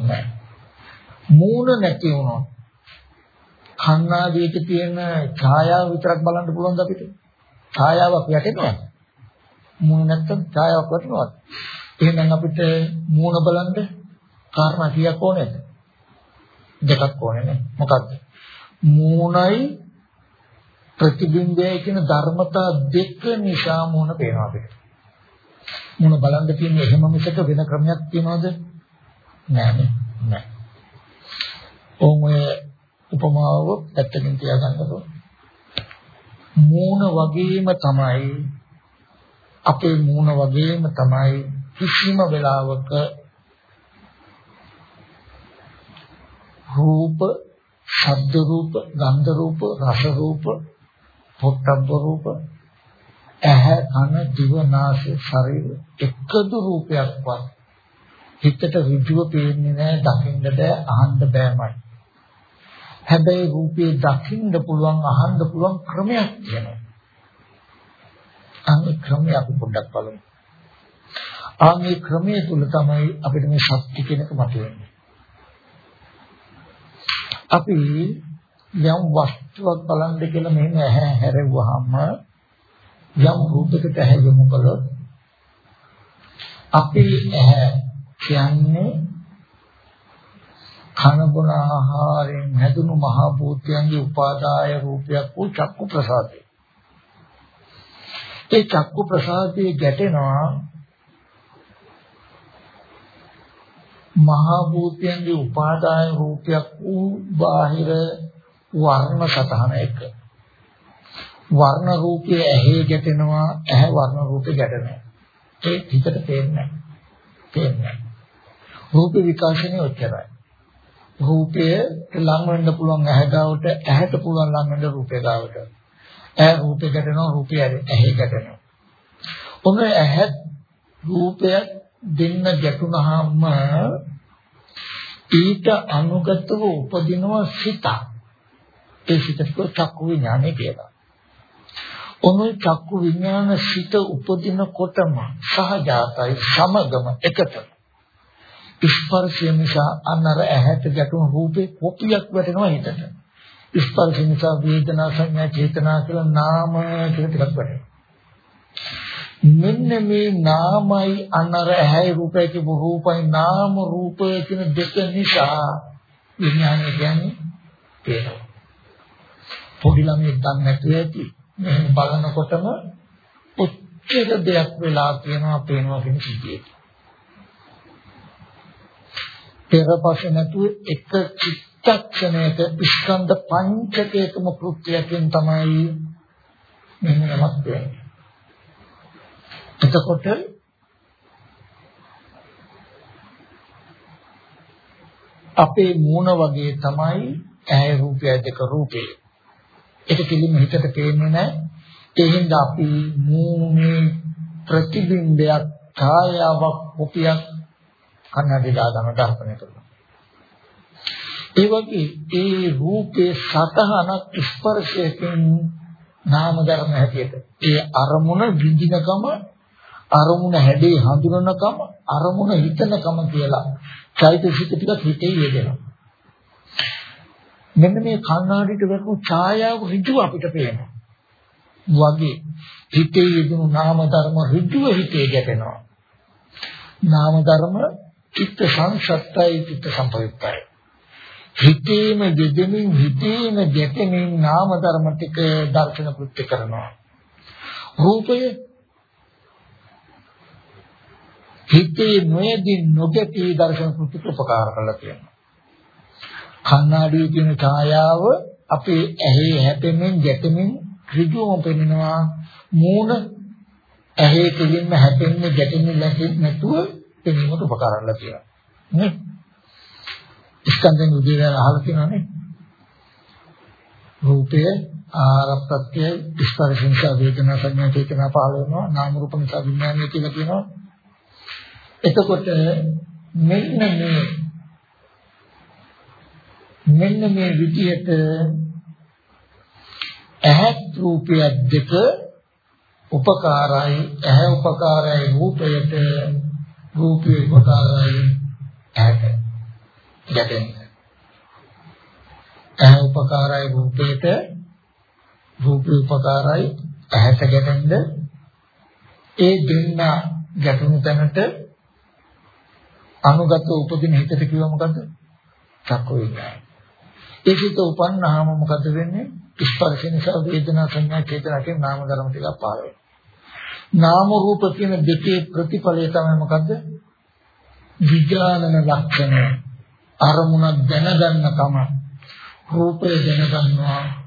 නෑ. මූණ නැති වුණොත් කන්නාදීට තියෙන ඡායාව විතරක් බලන්න පුළුවන්ද අපිට? ඡායාවක් වැටෙනවද? මූණ නැත්තම් ඡායාවක් වැටෙනවද? එහෙනම් අපිට මූණ බලන්න කාරණා කීයක් ඕනේද? දෙකක් ඕනේ නේ. මොකක්ද? මූණයි ප්‍රතිබිම්බයයි කියන ධර්මතා දෙක නිසා මූණ පේනවා අපිට. මූණ බලන්න තියෙන්නේ එහෙම මිසක වෙන ක්‍රමයක් තියනවද? නෑ නෑ. ඔය උපමාව පැත්තකින් තියාගන්නකො. මූණ වගේම තමයි අපේ මූණ වගේම තමයි කිසිම වෙලාවක රූප, ශබ්ද රූප, ගන්ධ රූප, රස රූප, පොට්ටබ්බ රූප, ඇහැ, කන, දිව, නාසය, ශරීර එකදු රූපයක්වත් හිතට ඍජුව පේන්නේ නැහැ, දකින්න බෑ, අහන්න බෑමයි. හැබැයි රූපේ දකින්න පුළුවන්, අහන්න පුළුවන් ක්‍රමයක් තියෙනවා. අන්න ක්‍රමය අපි පොඩ්ඩක් බලමු. ආ මේ ක්‍රමයේ තුල තමයි අපිට මේ ශක්ති කෙනක මතුවෙන්නේ. අපි යම් වස්තුවක් බලන්න කියලා මෙහෙම ඇහැ හැරෙව්වහම යම් රූපයකට ඇහැ යොමු කළොත් අපි ඇහැ කියන්නේ කන බොන ආහාරයෙන් හැදුණු මහ භූතයන්ගේ උපාදාය රූපයක් වූ චක්කු ප්‍රසාදය. ඒ චක්කු ප්‍රසාදයේ ගැටෙනවා මහා භූතයන්ගේ උපාදාය රූපයක් වූ බාහිර වර්ණ සතහන එක. වර්ණ රූපයේ ඇහි ගැටෙනවා ඇහැ වර්ණ රූපේ ගැටෙනවා. ඒ හිතට තේරෙන්නේ තේරෙන්නේ. රූප විකාශනය ඔච්චරයි. රූපය ලං වෙන්න පුළුවන් ඇහැ ගාවට ඇහැට පුළුවන් ලං වෙන්න රූපේ ගාවට. ඇහැ රූපේ ගැටෙනවා රූපය ඇහි ගැටෙනවා. ඔන්න ඇහැ රූපයක් දෙන්න ගැටුනහම ඊට අනුගතව උපදිනව සිත. ඒ සිතට චක්කු විඥානය කියලා. ඔනු චක්කු විඥාන සිත උපදිනකොටම සහජාතයි සමගම එකට. ස්පර්ශය නිසා අන්නර ඇහැට ගැටුණු රූපේ කොපියක් වැටෙනවා හිතට. ස්පර්ශ නිසා වේදනා සංඥා චේතනා කියලා නාම කියලා ටිකක් වැටෙනවා. මෙන්න මේ නාමයි අනර ඇහැයි රූපයි කියපු රූපයි නාම රූපය කියන දෙක නිසා විඥානය කියන්නේ පේනවා. පොඩි ළමයෙක් දන්නේ නැතුව ඇති. මෙහෙම බලනකොටම ඔච්චර දෙයක් වෙලා තියෙනවා පේනවා කියන සිද්ධියක්. පෙරපස නැතුව එක චිත්තක්ෂණයක ස්කන්ධ පංචකයකම කෘත්‍යයෙන් තමයි මෙන්න නමක් වෙන්නේ. එතකොට අපේ මූණ වගේ තමයි ඇහැ රූපය දෙක රූපේ. ඒක කිලිම හිතට පේන්නේ නැහැ. ඒ හින්දා අපි මූණේ ප්‍රතිබිම්බයක් ඡායාවක් කොපියක් කන්නඩි දාගන්න දර්ශනය කරනවා. ඒ වගේ ඒ රූපේ සතහනක් ස්පර්ශයෙන් නාම ධර්ම හැටියට ඒ අරමුණ විඳිනකම අරමුණ හැඩේ හඳුනනකම අරමුණ හිතනකම කියලා චෛතසික ටිකක් හිතේ යෙදෙනවා. මෙන්න මේ කන්නාඩිට වැටුණු ඡායාව ඍජුව අපිට පේනවා. වගේ හිතේ යෙදුණු නාම ධර්ම ඍජුව හිතේ ගැටෙනවා. නාම ධර්ම චිත්ත සංසත්තයි චිත්ත සම්පයුක්තයි. හිතේම යෙදෙමින් හිතේම ගැටෙමින් නාම ධර්ම ටික දර්ශන කෘත්‍ය කරනවා. රූපය හිතේ නොයදී නොගැටි දර්ශන කෘතික උපකාර කරලා තියෙනවා. කන්නාඩියේ තියෙන ඡායාව අපේ ඇහි හැපෙමින් ගැටෙමින් ඍජුවම පෙනෙනවා මූණ ඇහි කෙලින්ම හැපෙන්නේ ගැටෙන්නේ නැතුව පෙනීමට උපකාර කරලා තියෙනවා. නේ? ස්කන්ධෙන් උදේට අහලා තියෙනවානේ. රූපය ආරප්පත්‍ය ස්පර්ශ නිසා වේදනා සංඥා චේතනා පහළ වෙනවා. නාම රූප නිසා විඥානය කියලා කියනවා. එතකොට මෙන්න මේ මෙන්න මේ විදියට ඇහත් රූපය දෙක උපකාරයි. ඇහැ උපකාරයි. රූපයට රූපේ උපකාරයි. ඇහැට. ගැටෙන්න. ඇහැ උපකාරයි රූපේට රූපේ උපකාරයි ඇහැට ගැටෙන්න ඒ දෙන්න ගැටුණු තැනට අනුගත උපදින හිතට කිව්ව මොකද්ද? චක්ක විඥානය. ඒ සිත උපන්නාම මොකද වෙන්නේ? ස්පර්ශ නිසා වේදනා සංඥා චේතනා කියන නාම ධර්ම ටික පාර වෙනවා. නාම රූප කියන දෙකේ ප්‍රතිඵලය තමයි මොකද්ද? විඥානන ලක්ෂණ අරමුණක් දැනගන්නකම රූපය දැනගන්නවා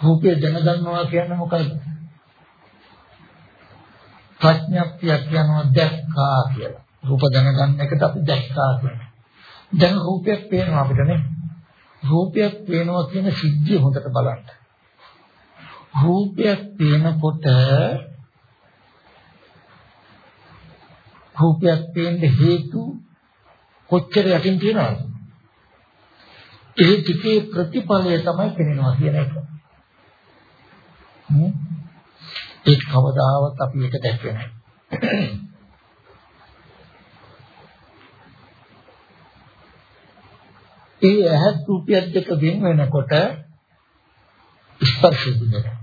රූපය දැනගන්නවා කියන්නේ මොකද්ද? ප්‍රඥප්තිය කියනවා දැක්කා කියලා. රූප දැනගන්න එකට අපි දැක්කා කියනවා. දැන් රූපයක් පේනවා අපිට නේ. රූපයක් පේනවා කියන සිද්ධිය හොඳට බලන්න. රූපයක් පේනකොට රූපයක් පේන්න හේතු කොච්චර යටින් තියනවද? ඒ ටිකේ ප්‍රතිඵලය තමයි පෙනෙනවා කියන එක. ඒක කවදාවත් අපි ඒක දැක්කේ නැහැ. ඒ ඇහත් රූපියක් දෙක වෙන වෙනකොට ස්පර්ශ දිනෙනවා.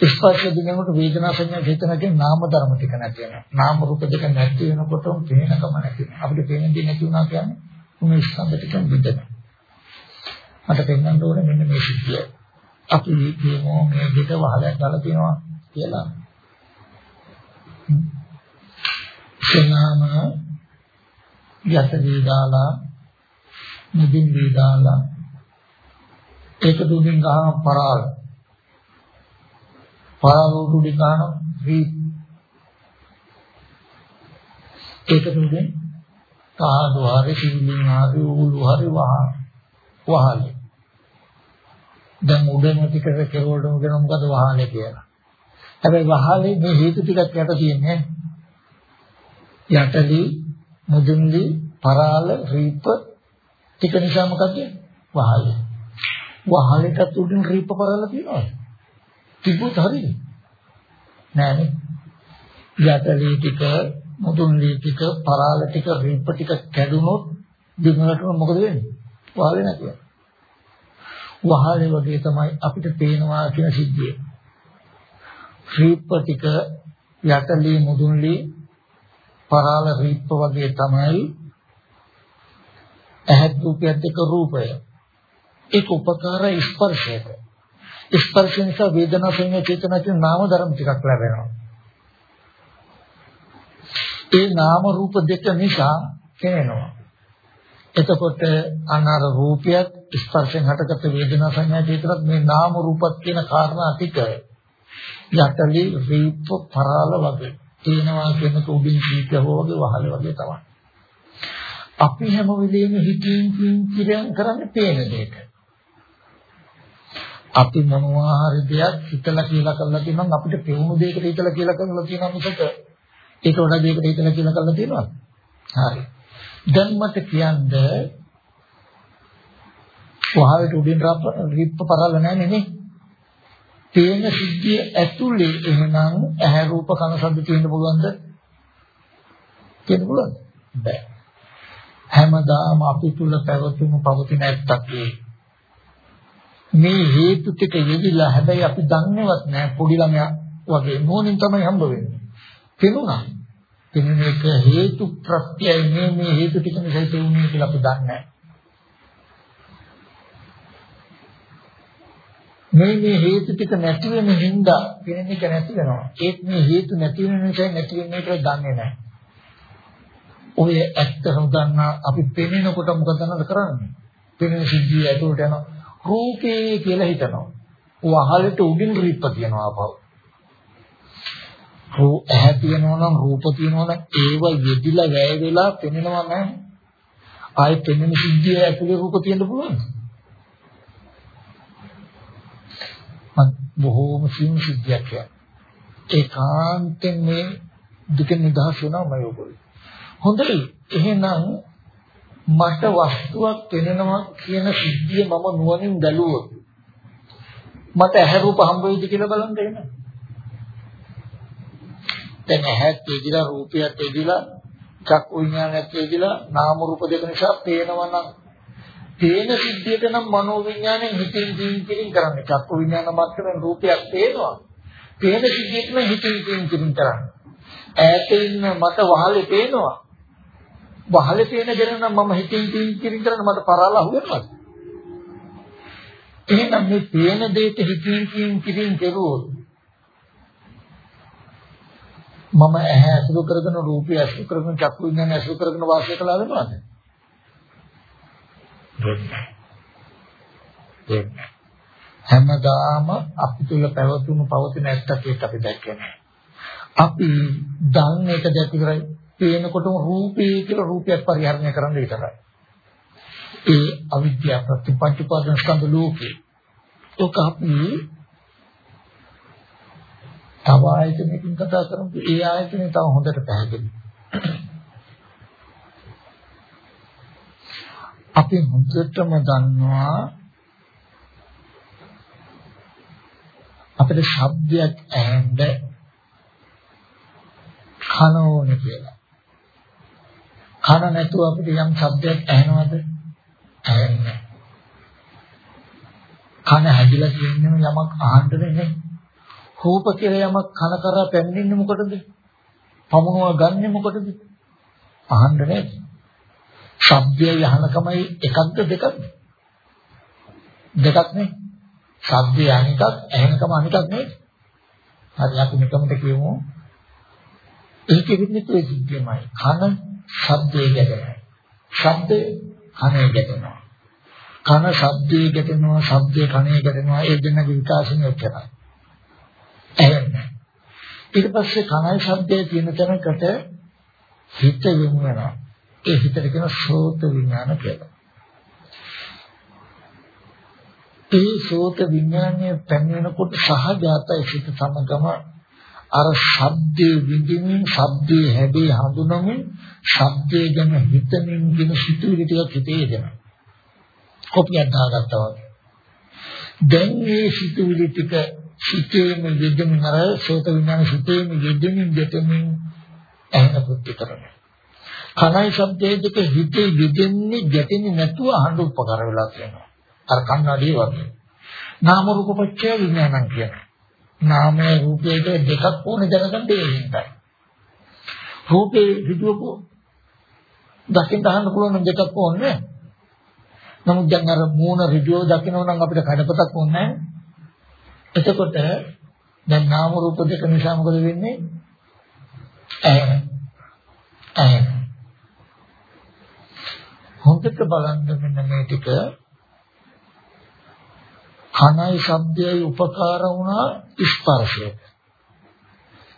ස්පර්ශ දිනනකොට වේදනා සංඥා චේතනා කියන නාම ධර්ම ටික නැති වෙනවා. නාම රූප දෙක නැති වෙනකොටම පේනකම නැති වෙනවා. අපිට පේන දේ නැති වුණා කියන්නේ මේ ස්කන්ධ ටික විදෙනවා. මට පෙන්වන්න ඕනේ මෙන්න මේ සිද්ධිය. අපි කියමු මේ දෙක වහලක් දාලා තියෙනවා කියලා. සෙනාම යත දී දාලා මුදින් දී දාලා ඒක දුකින් ගහන පරාල. පරාල උඩින් ගහන දී ඒක දුකින් කාදු හරි සිල්ලින් හරි උළු හරි වහ වහලේ දැන් උඩම ටිකට කෙරවලටම කියන මොකද වහලේ කියලා. හැබැයි වහලේ මේ හේතු ටිකක් යට තියෙන්නේ යටලි මුදුන්ලි පරාල රීප ටික නිසා මොකද වහලේ. වහලේට උඩින් රීප පරාල තියෙනවද? තිබුත් හරියි. නෑනේ. යටලි ටික මුදුන්ලි ටික පරාල ටික රීප ටික කැඩුනොත් දිනකට මොකද වෙන්නේ? වහලේ නැතිව. වහලේ වගේ තමයි අපිට පේනවා කියන සිද්ධිය. රීප්ප ටික යටලී මුදුන්ලී පරාල රීප්ප වගේ තමයි ඇහත් රූපයත් එක්ක රූපය. ඒක උපකාර ස්පර්ශයට. ස්පර්ශ නිසා වේදනා සංඥා චේතනා කියන නාම ධර්ම ටිකක් ලැබෙනවා. ඒ නාම රූප දෙක නිසා කෙනෙනවා. එතකොට අනාර රූපයත් ස්පර්ශයෙන් හටගත් වේදනා සංඥා චේතනත් මේ නාම රූපත් කියන කාරණා ටික යටලි රීප පරාල වගේ තේනවා කියන උඩින් කීක හොගේ වහල වගේ තමයි. අපි හැම වෙලෙම හිතින් කිරියම් කරන්නේ පේන දෙයක. අපි මොනවා හරි දෙයක් හිතලා කියලා කරලා තියෙනවා අපිට පෙවුණු දෙයකට හිතලා කියලා කරලා තියෙනවා මිසක ඒක වඩා දෙයකට හිතලා කියලා කරලා තියෙනවද? හරි. දැන් මට කියන්න වහලට උඩින් රිප්ප පරල නැහැ නේ. තේන සිද්ධිය ඇතුලේ එහෙනම් ඇහැ රූප කන ශබ්ද තියෙන්න පුළුවන්ද? තියෙන්න පුළුවන්ද? බෑ. හැමදාම අපි තුල පැවතුණු පවතින ඇත්තක් මේ හේතු ටික යෙදිලා හැබැයි අපි දන්නේවත් නැහැ පොඩි ළමයා වගේ නෝනින් තමයි හම්බ වෙන්නේ. පෙනුණා. පෙනෙන එක හේතු ප්‍රත්‍යය මේ මේ හේතු ටික නිසා තේුනේ කියලා අපි දන්නේ මේ මේ හේතු ටික නැති වෙන හින්දා පෙනෙන එක නැති වෙනවා. ඒත් මේ හේතු නැති වෙන නිසා නැති වෙන්නේ කියලා දන්නේ නැහැ. ඔය ඇත්ත හොදන්න අපි පෙනෙනකොට මොකද කරන්නේ? පෙනෙන සිද්ධිය ඇතුළට යන රූපේ කියලා හිතනවා. වහලට උඩින් රිප්ප තියනවා අපව. රූප ඇහැ තියෙනවා නම් රූප තියෙනවා නම් ඒව යෙදිලා වැය වෙලා පෙනෙනවා නම් ආයෙ පෙනෙන සිද්ධිය ඇතුලේ රූප තියෙන්න පුළුවන්. බොහෝම සිං සිද්ධියක් ඒකාන්තයෙන් මේ දුක නිදහස් වෙනවා මම ඔයගොල්ලෝ. හොඳයි. එහෙනම් මට වස්තුවක් පෙනෙනවා කියන සිද්ධිය මම නුවණින් බැලුවොත් මට ඇහැ රූප හම්බ වෙයිද කියලා බලන්න එහෙනම්. දැන් ඇහත් එදිලා රූපයත් එදිලා චක්කු විඥානයක් කියලා නාම රූප දෙක නිසා පේනවා නම් පේන සිද්ධියට නම් මනෝ විඥාණයෙන් හිතින් දින් කරන්නේ. චක්කු විඥාන මට්ටමෙන් රූපයක් පේනවා. පේන සිද්ධියට නම් හිතින් දින් කිරින් කරන්නේ. ඈතේ ඉන්න මට වහලේ පේනවා. වහලේ පේන දේ නම් මම හිතින් දින් කිරින් කරන්නේ මට පරාලා හුවෙනවද එහෙනම් මේ පේන දෙයට හිතින් දින් කිරින් කෙරුවොත් මම ඇහැ අසුරු කරගෙන රූපය අසුරු කරගෙන චක්කු විඥානය අසුරු කරගෙන වාසය කළා වෙනවද? හැමදාම අපි තුල පැවතුණු පවතින ඇත්තක් ඒක අපි දැක්කේ අපි දන්න එක දැක ඉවරයි. පේනකොටම රූපේ කියලා රූපයක් පරිහරණය කරන්න විතරයි. ඒ අවිද්‍යාව ප්‍රතිපංච උපාදාන ස්කන්ධ ලෝකේ. ඒක අපි තව ආයතනයකින් කතා කරමු. ඒ ආයතනය තව හොඳට පැහැදිලි. අපි හොඳටම දන්නවා අපිට ශබ්දයක් ඇහෙන්න කන ඕනේ කියලා. කන නැතුව අපිට යම් ශබ්දයක් ඇහෙනවද? ඇහෙන්නේ කන හැදිලා තියෙනම යමක් අහන්න නෙමෙයි. රූප කියලා යමක් කන කරා පැමිණෙන්නේ මොකටද? පමුණුව ගන්නෙ මොකටද? අහන්න නේද? ශබ්දය යහනකමයි එකක්ද දෙකක්ද? දෙකක් නේ. ශබ්දය අනිකක් ඇහෙනකම අනිකක් නේද? හරි අපි නිකම්ට කියමු. ඒකෙ විදිහට ඒ සිද්ධියමයි. කන ශබ්දයේ ගැටෙනවා. ශබ්දේ කනේ ගැටෙනවා. කන ශබ්දයේ ගැටෙනවා, ශබ්දේ කනේ ගැටෙනවා. ඒ දෙන්නගේ විකාශනය ඔච්චරයි. ඇහෙන්නේ. ඊට පස්සේ කනයි ශබ්දයේ තියෙන තැනකට හිත යොමු වෙනවා. ඒ හිතට කියන සෝත විඥාන කියලා. ඒ සෝත විඥානය පැමිණෙනකොට සහජාතයි සිත සමගම අර ශබ්දයේ විඳින්මින් ශබ්දයේ හැදී හඳුනමින් ශබ්දයේ ගැන හිතමින් කියන සිතුවිලි ටිකක් හිතේ දෙනවා. කොපියක් දාගත්තා වගේ. දැන් මේ සිතුවිලි ටික සිතේම යෙදෙමින් අර සෝත විඥාන සිතේම යෙදෙමින් යෙදෙමින් ඇහෙන කෘත්‍ය කරනවා. කනයි ශබ්දයේ දෙක හිතේ යෙදෙන්නේ ගැටෙන්නේ නැතුව අහන්න උපකාර වෙලා තියෙනවා. අර කන්නඩිය වගේ. නාම රූප පත්‍ය විඥානං කියනවා. නාමයේ රූපයේ දෙකක් ඕනේ දැනගන්න දෙන්නේ. රූපේ විදුවකෝ දකින්න අහන්න පුළුවන් දෙකක් ඕනේ. නමුත් දැන් අර මූණ ඍජුව දකින්න නම් අපිට කඩපතක් ඕනේ නැහැ. එතකොට දැන් නාම රූප දෙක නිසා මොකද වෙන්නේ? ඇහෙන. ඇහෙන. හොඳට බලන්න මෙන්න මේ ටික කනයි ශබ්දයයි උපකාර වුණා ස්පර්ශයට.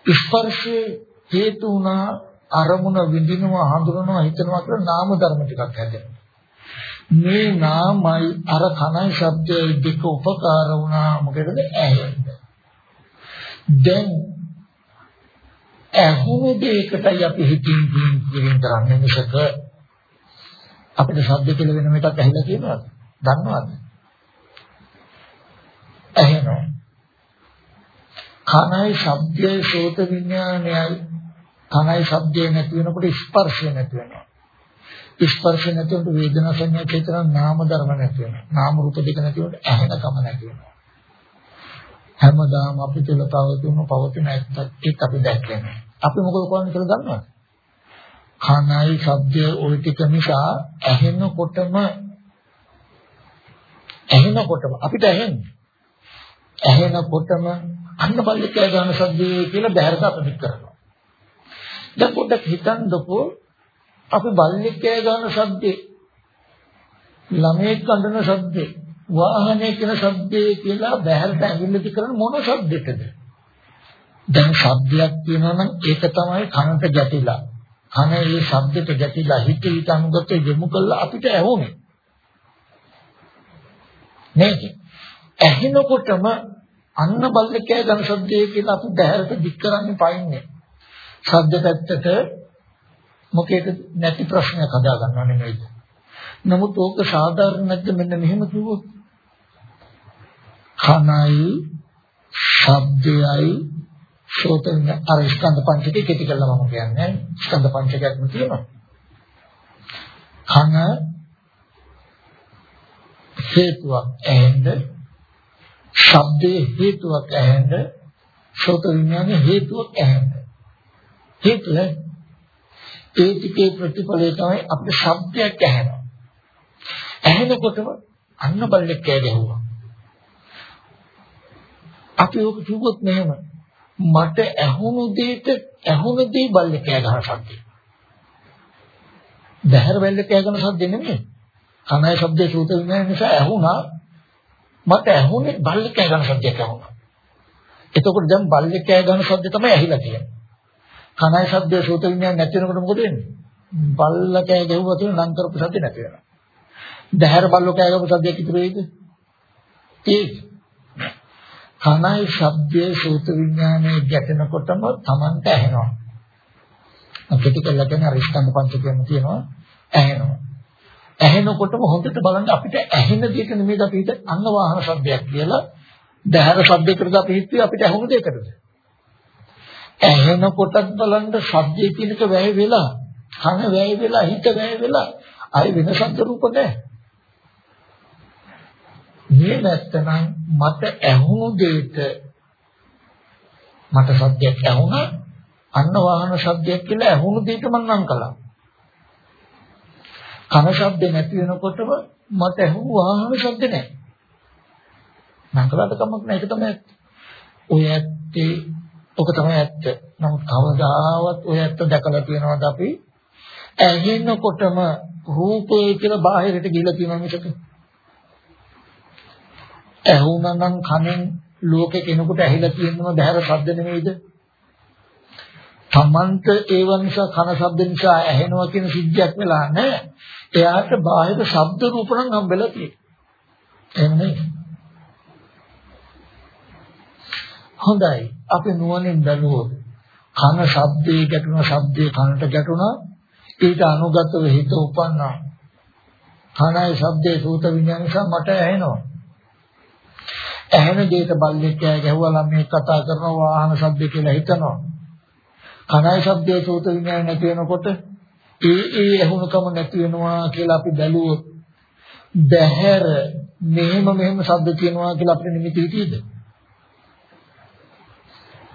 ස්පර්ශේ හේතු වුණා අරමුණ විඳිනවා හඳුනනවා හිතනවා කියලා නාම ධර්ම ටිකක් හැදෙනවා. මේ නාමයි අර කනයි ශබ්දයයි දෙක උපකාර වුණා මොකද ඇහෙන්න. දැන් ඇහුණු දෙයකටයි අපි හිතින් කියින් කරන්නේ මිසක අපිට ශබ්ද කියලා වෙන එකක් ඇහිලා තියෙනවද? දන්නවද? ඇහෙනවා. කනයි ශබ්දයයි සෝත විඥානයයි කනයි ශබ්දය නැති වෙනකොට ස්පර්ශය නැති වෙනවා. ස්පර්ශ නැතිවට වේදනා සංඥා චේතනා නාම ධර්ම නැති වෙනවා. නාම රූප දෙක නැතිවට ඇහෙනකම නැති වෙනවා. හැමදාම අපි තුල පවතින පවතින ඇත්තක් අපි දැක්කේ නැහැ. අපි මොකද කරන්නේ කියලා දන්නවද? කනයි ශබ්දය ওই ටික නිසා ඇහෙනකොටම ඇහෙනකොටම අපිට ඇහෙන්නේ ඇහෙනකොටම අන්න බල්ලිකය ගන්න ශබ්දේ කියලා බහැරට අපිට කරනවා. දැන් පොඩ්ඩක් හිතන්නකෝ අපි බල්ලෙක් කෑ ගන්න ශබ්දේ ළමයෙක් කඳන ශබ්දේ වාහනේ කියන ශබ්දේ කියලා බහැරට ඇඟිල්ලති කරන මොන ශබ්දයකද දැන් ශබ්දයක් තියෙනවා නම් ඒක තමයි කනට ගැටිලා. කන ඒ ශබ්දෙට ගැටිලා හිත හිත අනුගත යොමු කළා අපිට ඇහුනේ. නේද? ඇහෙනකොටම අන්න බල්ලෙක් කෑ ගන්න ශබ්දේ කියලා අපි බහැරට දික් කරන්නේ පයින්නේ ශබ්ද පැත්තට මොකේද නැති ප්‍රශ්නයක් හදා ගන්නව නෙමෙයි. නමුත් ඕක සාධාරණ නැද්ද මෙන්න මෙහෙම කිව්වොත්. කනයි ශබ්දයයි සෝත අර ස්කන්ධ පංචකේ කෙටි කළා මම කියන්නේ ස්කන්ධ පංචකයක්ම තියෙනවා. කන හේතුවක් ඇහෙන්ද ශබ්දයේ හේතුවක් ඇහෙන්ද සෝත විඥානයේ හේතුවක් ඇහෙන්ද හේතුව ඒ ටිකේ ප්‍රතිඵලය තමයි අපේ ශබ්දයක් ඇහෙනවා. ඇහෙනකොටම අන්න බල්ලෙක් කෑ ගැහුවා අපි ඕක කිව්වොත් මෙහෙම මට ඇහුණු දෙයට ඇහුණු දේ බල්ලෙක් කෑ ගහන සද්දේ බහැර බල්ලෙක් කෑ ගහන සද්දේ නෙමෙයි. කනයි ශබ්දේ සූත විඥාන නිසා ඇහුණා. මට ඇහුනේ බල්ලෙක් කෑ ගහන සද්දයක් ඇහුණා එතකොට දැන් බල්ලෙක් කෑ ගහන සද්ද තමයි ඇහිලා තියෙන්නේ. කනයි ශබ්දේ සූත විඥාන නැති වෙනකොට මොකද වෙන්නේ? බල්ල කෑ ගැහුවා කියන නම් කරපු සද්ද නැති වෙනවා. බහැර බල්ලෝ කෑ ගහපු සද්දයක් ඉතුරු වෙයිද? ඒක කනයි ශබ්දයේ සූත විඥානයේ ගැටෙනකොටම Tamanට ඇහෙනවා. අපිට කියලා කියන අරිස්තංග පංචකයම තියෙනවා. ඇහෙනවා. ඇහෙනකොටම හොඳට බලන්න අපිට ඇහෙන දෙයක නෙමෙයි අපි හිත අංග වාහන ශබ්දයක් කියලා දැහැර ශබ්දයකටද අපි හිතුවේ අපිට ඇහුණු දෙයකටද? ඇහෙනකොටත් බලන්න ශබ්දයේ කියනක වැය වෙලා කන වැය වෙලා හිත වැය වෙලා අය වෙන ශබ්ද රූප නැහැ. මේ නැත්තනම් මට ඇහුණු දෙයට මට සද්දයක් ඇහුණා අන්න වාහන ශබ්දයක් කියලා ඇහුණු දෙයට මම නම් කළා. කන ශබ්ද නැති වෙනකොටම මට ඇහුණු වාහන ශබ්ද නැහැ. නම් කළාට කමක් නැහැ ඒක තමයි ඇත්ත. ඔය ඇත්තේ ඔක තමයි ඇත්ත. නමුත් කවදාවත් ඔය ඇත්ත දැකලා තියෙනවද අපි? ඇහෙනකොටම රූපේ කියලා බාහිරට ගිහලා තියෙනවා මිසක ඇහුණා නම් කනෙන් ලෝකේ කෙනෙකුට ඇහිලා තියෙනම බහැර ශබ්ද නෙමෙයිද? තමන්ට ඒව නිසා කන ශබ්ද නිසා ඇහෙනවා කියන සිද්ධියක් වෙලා නැහැ. එයාට බාහිර ශබ්ද රූප නම් හම්බෙලා තියෙනවා. එහෙම නෙවෙයි. හොඳයි. අපි නුවණින් බැලුවොත් කන ශබ්දේ ගැටුණ ශබ්දේ කනට ගැටුණා ඊට අනුගතව හිත උපන්නා. කනයි ශබ්දේ සූත විඥාන නිසා මට ඇහෙනවා. ඇහෙන දෙයට බල්ලෙක් කෑ ගැහුවා ළමයි කතා කරනවා වාහන ශබ්ද කියලා හිතනවා. කනයි ශබ්දයේ සෝත විඥානය නැති වෙනකොට ඒ ඒ ඇහුණුකම නැති වෙනවා කියලා අපි බැලුවොත් බහැර මෙහෙම මෙහෙම ශබ්ද කියනවා කියලා අපිට නිමිති හිතෙයිද?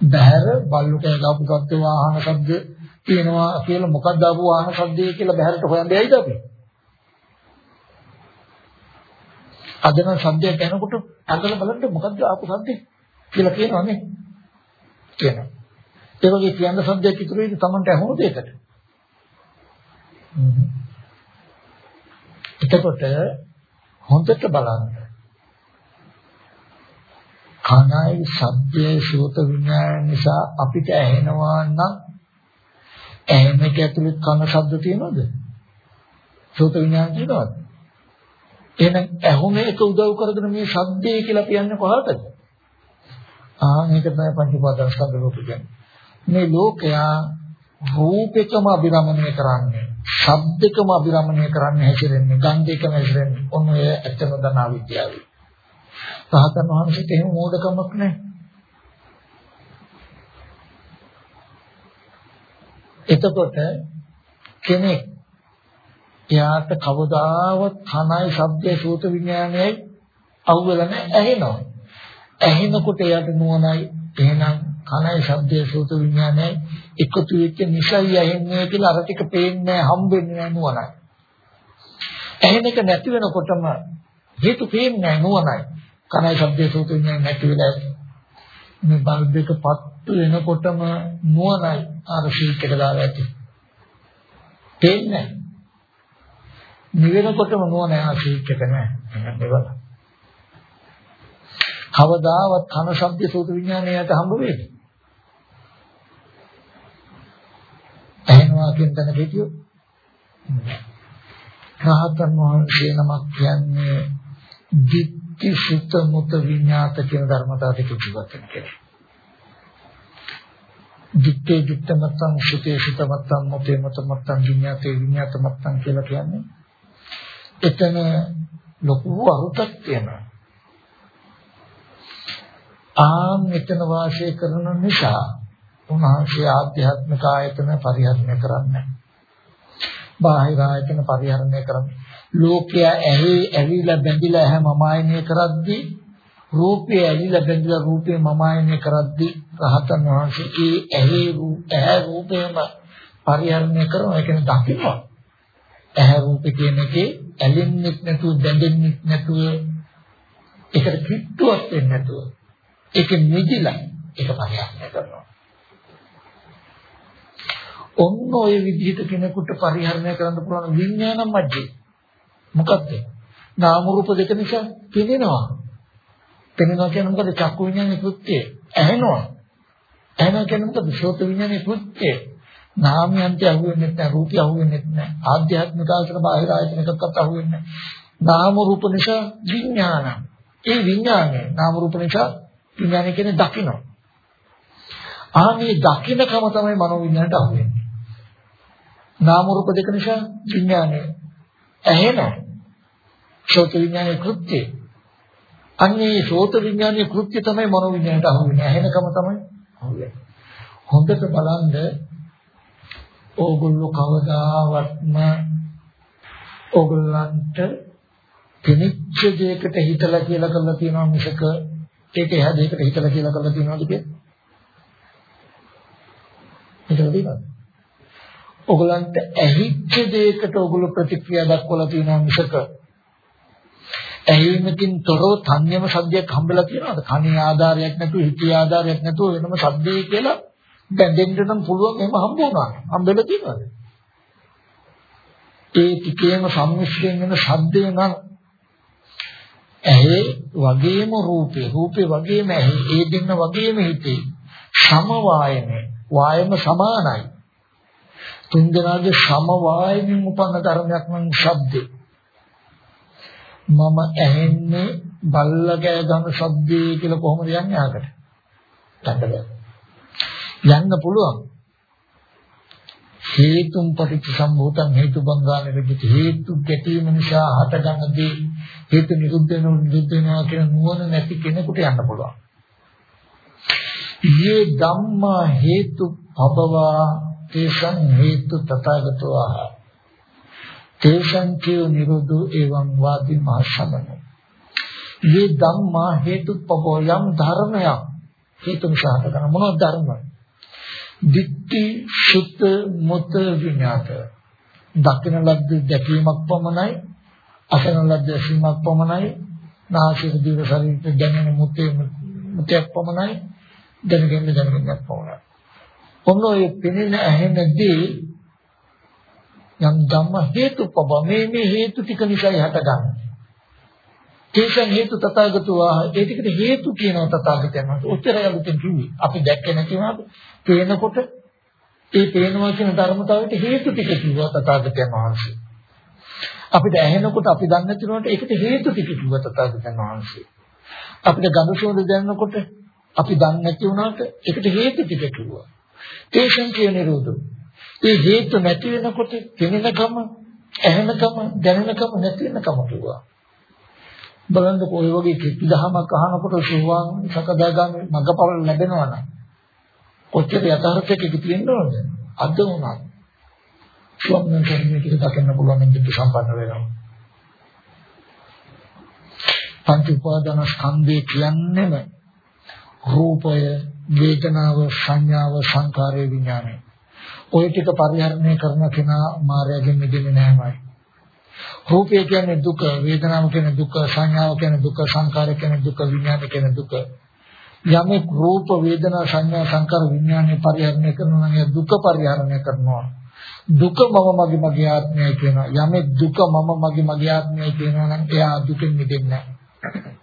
බහැර බල්ලු කෑ ගාපු ශබ්ද වාහන ශබ්ද කියනවා කියලා මොකක්ද ආපු වාහන ශබ්දය කියලා බහැරට හොයන්න යයිද අපි? අද නම් සද්දයක් යනකොට අඟල බලන්න මොකද්ද ආපු සද්දේ කියලා කියනවා නේ. කියනවා. ඒ වගේ කියන්න සද්දයක් ඉතුරු වෙයිද Tamanට ඇහුණු දෙයකට. එතකොට හොඳට බලන්න. කනයි ශබ්දයේ සෝත විඥාන නිසා අපිට ඇහෙනවා නම් ඇහෙන එක ඇතුළේ කන ශබ්ද තියෙනවද? සෝත විඥාන තියෙනවද? එහෙනම් ඇහුන එක උදව් කරගෙන මේ ශබ්දේ කියලා කියන්නේ කොහොමද? ආ මේක තමයි පංච උපාදානස්කන්ධ ලෝකය කියන්නේ. මේ ලෝකයා රූපෙකම අභිරමණය කරන්නේ, ශබ්දෙකම අභිරමණය කරන්නේ හැසිරෙන්නේ, ගන්ධයකම හැසිරෙන්නේ. ඔන්න ඔය ඇත්තම දන අවිද්‍යාවයි. රහතන් වහන්සේට එහෙම මෝඩකමක් නැහැ. එතකොට කෙනෙක් එයාට කවදාවත් කනයි ශබ්දයේ සූත විඥානයයි අහුවෙලා නැහැ ඇහෙනවා. ඇහෙනකොට එයාට නුවණයි එහෙනම් කනයි ශබ්දයේ සූත විඥානයයි එකතු වෙච්ච නිසයි ඇහෙන්නේ කියලා අර ටික පේන්නේ හම්බෙන්නේ නැහැ නුවණයි. ඇහෙන එක නැති වෙනකොටම හේතු පේන්නේ නුවණයි. කනයි ශබ්දයේ සූත විඥානය නැති වෙලා මේ බල්බ් එක පත්තු වෙනකොටම නුවණයි අර ෂීට් එක දාලා ඇති. පේන්නේ නැහැ. නිවෙනකොටම නුවණ ආශීක් එක නැහැ. ඒවල. කවදාවත් කන ශබ්ද සෝත විඥානයට හම්බ වෙන්නේ. ඇහෙනවා කියන තැන හිටියෝ. රහතන් වහන්සේ නමක් කියන්නේ දිට්ඨි සුත මුත විඤ්ඤාත කියන ධර්මතාව දෙක ජීවත් වෙන කෙනෙක්. දිත්තේ දිත්ත මත්තං සුතේ සුත මත්තං මොතේ මත මත්තං විඤ්ඤාතේ විඤ්ඤාත මත්තං කියලා කියන්නේ එතන ලොකු අරුතක් තියෙනවා. ආ මෙතන වාසය කරන නිසා උන්වහන්සේ ආධ්‍යාත්මික ආයතන පරිහරණය කරන්නේ. බාහිර ආයතන පරිහරණය කරන්නේ ලෝකයා ඇහි ඇවිල්ලා බැඳිලා ඇහැ මම ආයනය කරද්දී රූපය ඇවිල්ලා බැඳිලා රූපේ මම ආයනය කරද්දී රහතන් වහන්සේ ඒ ඇහි ඇහැ රූපේම පරිහරණය කරනවා. ඒ කියන්නේ දකින්නවා. ඇහැ රූපේ කියන එකේ ඇලෙන්නෙත් නැතුව බැඳෙන්නෙත් නැතුව ඒකට කිට්ටුවක් වෙන්නේ නැතුව ඒක නිදිලා ඒක පරිහරණය කරනවා. ඔන්න ඔය විදිහට කෙනෙකුට පරිහරණය කරන්න පුළුවන් විඥානම් මැජේ. මොකද්ද? නාම රූප දෙක නිසා පෙනෙනවා. පෙනෙනවා කියන්නේ මොකද? චක්කු විඥානේ කෘත්‍යය. ඇහෙනවා. ඇහෙනවා කියන්නේ මොකද? ශෝත විඥානේ කෘත්‍යය. නාමයන්ට අහුවෙන්නේ නැහැ, රූපය අහුවෙන්නේ නැහැ. ආධ්‍යාත්මික ආයතන බාහිර ආයතන එකක්වත් අහුවෙන්නේ නැහැ. නාම රූප නිසා විඥාන. ඒ විඥානේ නාම රූප නිසා විඥානය කියන්නේ දකින්න. ආ මේ දකින්නකම තමයි මනෝ විඥානට අහුවෙන්නේ. නාම රූප දෙක නිසා විඥානය ඇහෙනවා. සෝත විඥානයේ කෘත්‍යය. අන්නේ සෝත විඥානයේ කෘත්‍ය තමයි මනෝ විඥානයට අහු වෙන්නේ. ඇහෙනකම තමයි අහු වෙන්නේ. හොඳට බලන්න ඕගොල්ලෝ කවදාවත්ම ඕගොල්ලන්ට කෙනෙක්ච දෙයකට හිතලා කියලා කරලා තියෙනවා මිසක ඒක එහා දෙයකට හිතලා කියලා කරලා තියෙනවද කියන්නේ? හිතලා තියෙනවද? ඔගලන්ට ඇහිච්ච දෙයකට ඔගොල්ලෝ ප්‍රතික්‍රියා දක්වලා තියෙනවා මිසක ඇහිමකින් තොරව තන්යම සද්දයක් හම්බෙලා තියෙනවද? කණේ ආධාරයක් නැතුව, හිතේ ආධාරයක් නැතුව වෙනම සද්දේ කියලා බැඳෙන්න නම් පුළුවන් එහෙම හම්බ වුණා. හම්බෙලා තියෙනවද? ඒ ටිකේම සම්මිශ්‍රයෙන් වෙන සද්දේ නම් ඇහි වගේම රූපේ, රූපේ වගේම ඇහි, ඒ දෙන්න වගේම හිතේ සම වායනේ, වායම සමානයි. තුන් දෙනාගේ සම වායමින් උපන්න ධර්මයක් නම් ශබ්දේ. මම ඇහෙන්නේ බල්ලගේ ගම ශබ්දේ කියලා කොහොමද යන්නේ ආකට? යන්න පුළුවන්. හේතුම් පටිච්චසම්භූතං හේතුබංගාන විදිහට හේතු ගැටීම නිසා හටගන්නදී හේතු නිරුද්ධ වෙනවා නිරුද්ධ වෙනවා කියන නුවණ නැති කෙනෙකුට යන්න පුළුවන්. යේ ධම්මා හේතු පබවා තේසං හේතු තථාගතෝ ආහ තේසං කිය නිරෝධෝ එවං වාදී මහසමන මේ ධම්මා හේතුප්පෝ යම් ධර්මයක්. හේතුන් සහත කරන මොනවද ධර්ම? දිට්ඨි සුත මුත විඤ්ඤාත. දකින ලද්ද දැකීමක් පමණයි අසන ලද්ද ඇසීමක් පමණයි නාසික දිව ශරීරයට දැනෙන මුතේ මුතයක් පමණයි දැනගෙන දැනගෙනක් පමණයි. ඔන්න ඔය පෙනෙන ඇහෙනදී යම් ධම්ම හේතුපබ මේ මේ හේතු ටික නිසායි හටගන්නේ. ඒකෙන් හේතු තථාගතෝ ඒ ටිකට හේතු කියනවා තථාගතයන් වහන්සේ. උච්චරය අලුතෙන් කිව්වේ. අපි දැක්කේ නැති වුණාද? පේනකොට ඒ පේනවා කියන ධර්මතාවයට හේතු ටික කිව්වා තථාගතයන් වහන්සේ. අපිට ඇහෙනකොට අපි දන්නේ නැති වුණාට ඒකට හේතු ටික කිව්වා තථාගතයන් වහන්සේ. අපිට ගඳ සුවඳ දැනෙනකොට අපි දන්නේ නැති වුණාට ඒකට හේතු ටික කිව්වා. තේෂං කියන නිරෝධ. ඒ හේතු නැති වෙනකොට පෙනෙනකම, ඇහෙනකම, දැනෙනකම නැති වෙනකම කිව්වා. බලන්න කොයි වගේ කිපි දහමක් අහනකොට සුවාන් සකදාගාමී මගපල ලැබෙනවා නම් කොච්චර යථාර්ථයක තියෙන්න ඕනද? අද උනත් ස්වপ্න කර්මයේ කිසි දකින්න පුළුවන් නම් දෙක සම්පන්න වෙනවා. පංච උපාදාන ස්කන්ධය කියන්නේම රූපය වේදනාව සංඥාව සංකාරය විඥානය. ඔය ටික පරිහරණය කරන කෙනා මායාවෙන් මිදෙන්නේ නැහැමයි. රූපය කියන්නේ දුක වේදනාව කියන්නේ දුක සංඥාව කියන්නේ දුක සංකාරය කියන්නේ දුක විඥානය කියන්නේ දුක. යමෙක් රූප වේදනා සංඥා සංකාර විඥානය පරිහරණය කරනවා නම් දුක පරිහරණය කරනවා. දුක මම මගේ මගේ ආත්මයයි කියනවා. යමෙක් දුක මම මගේ මගේ ආත්මයයි කියනවා නම් එයා දුකෙන් මිදෙන්නේ නැහැ.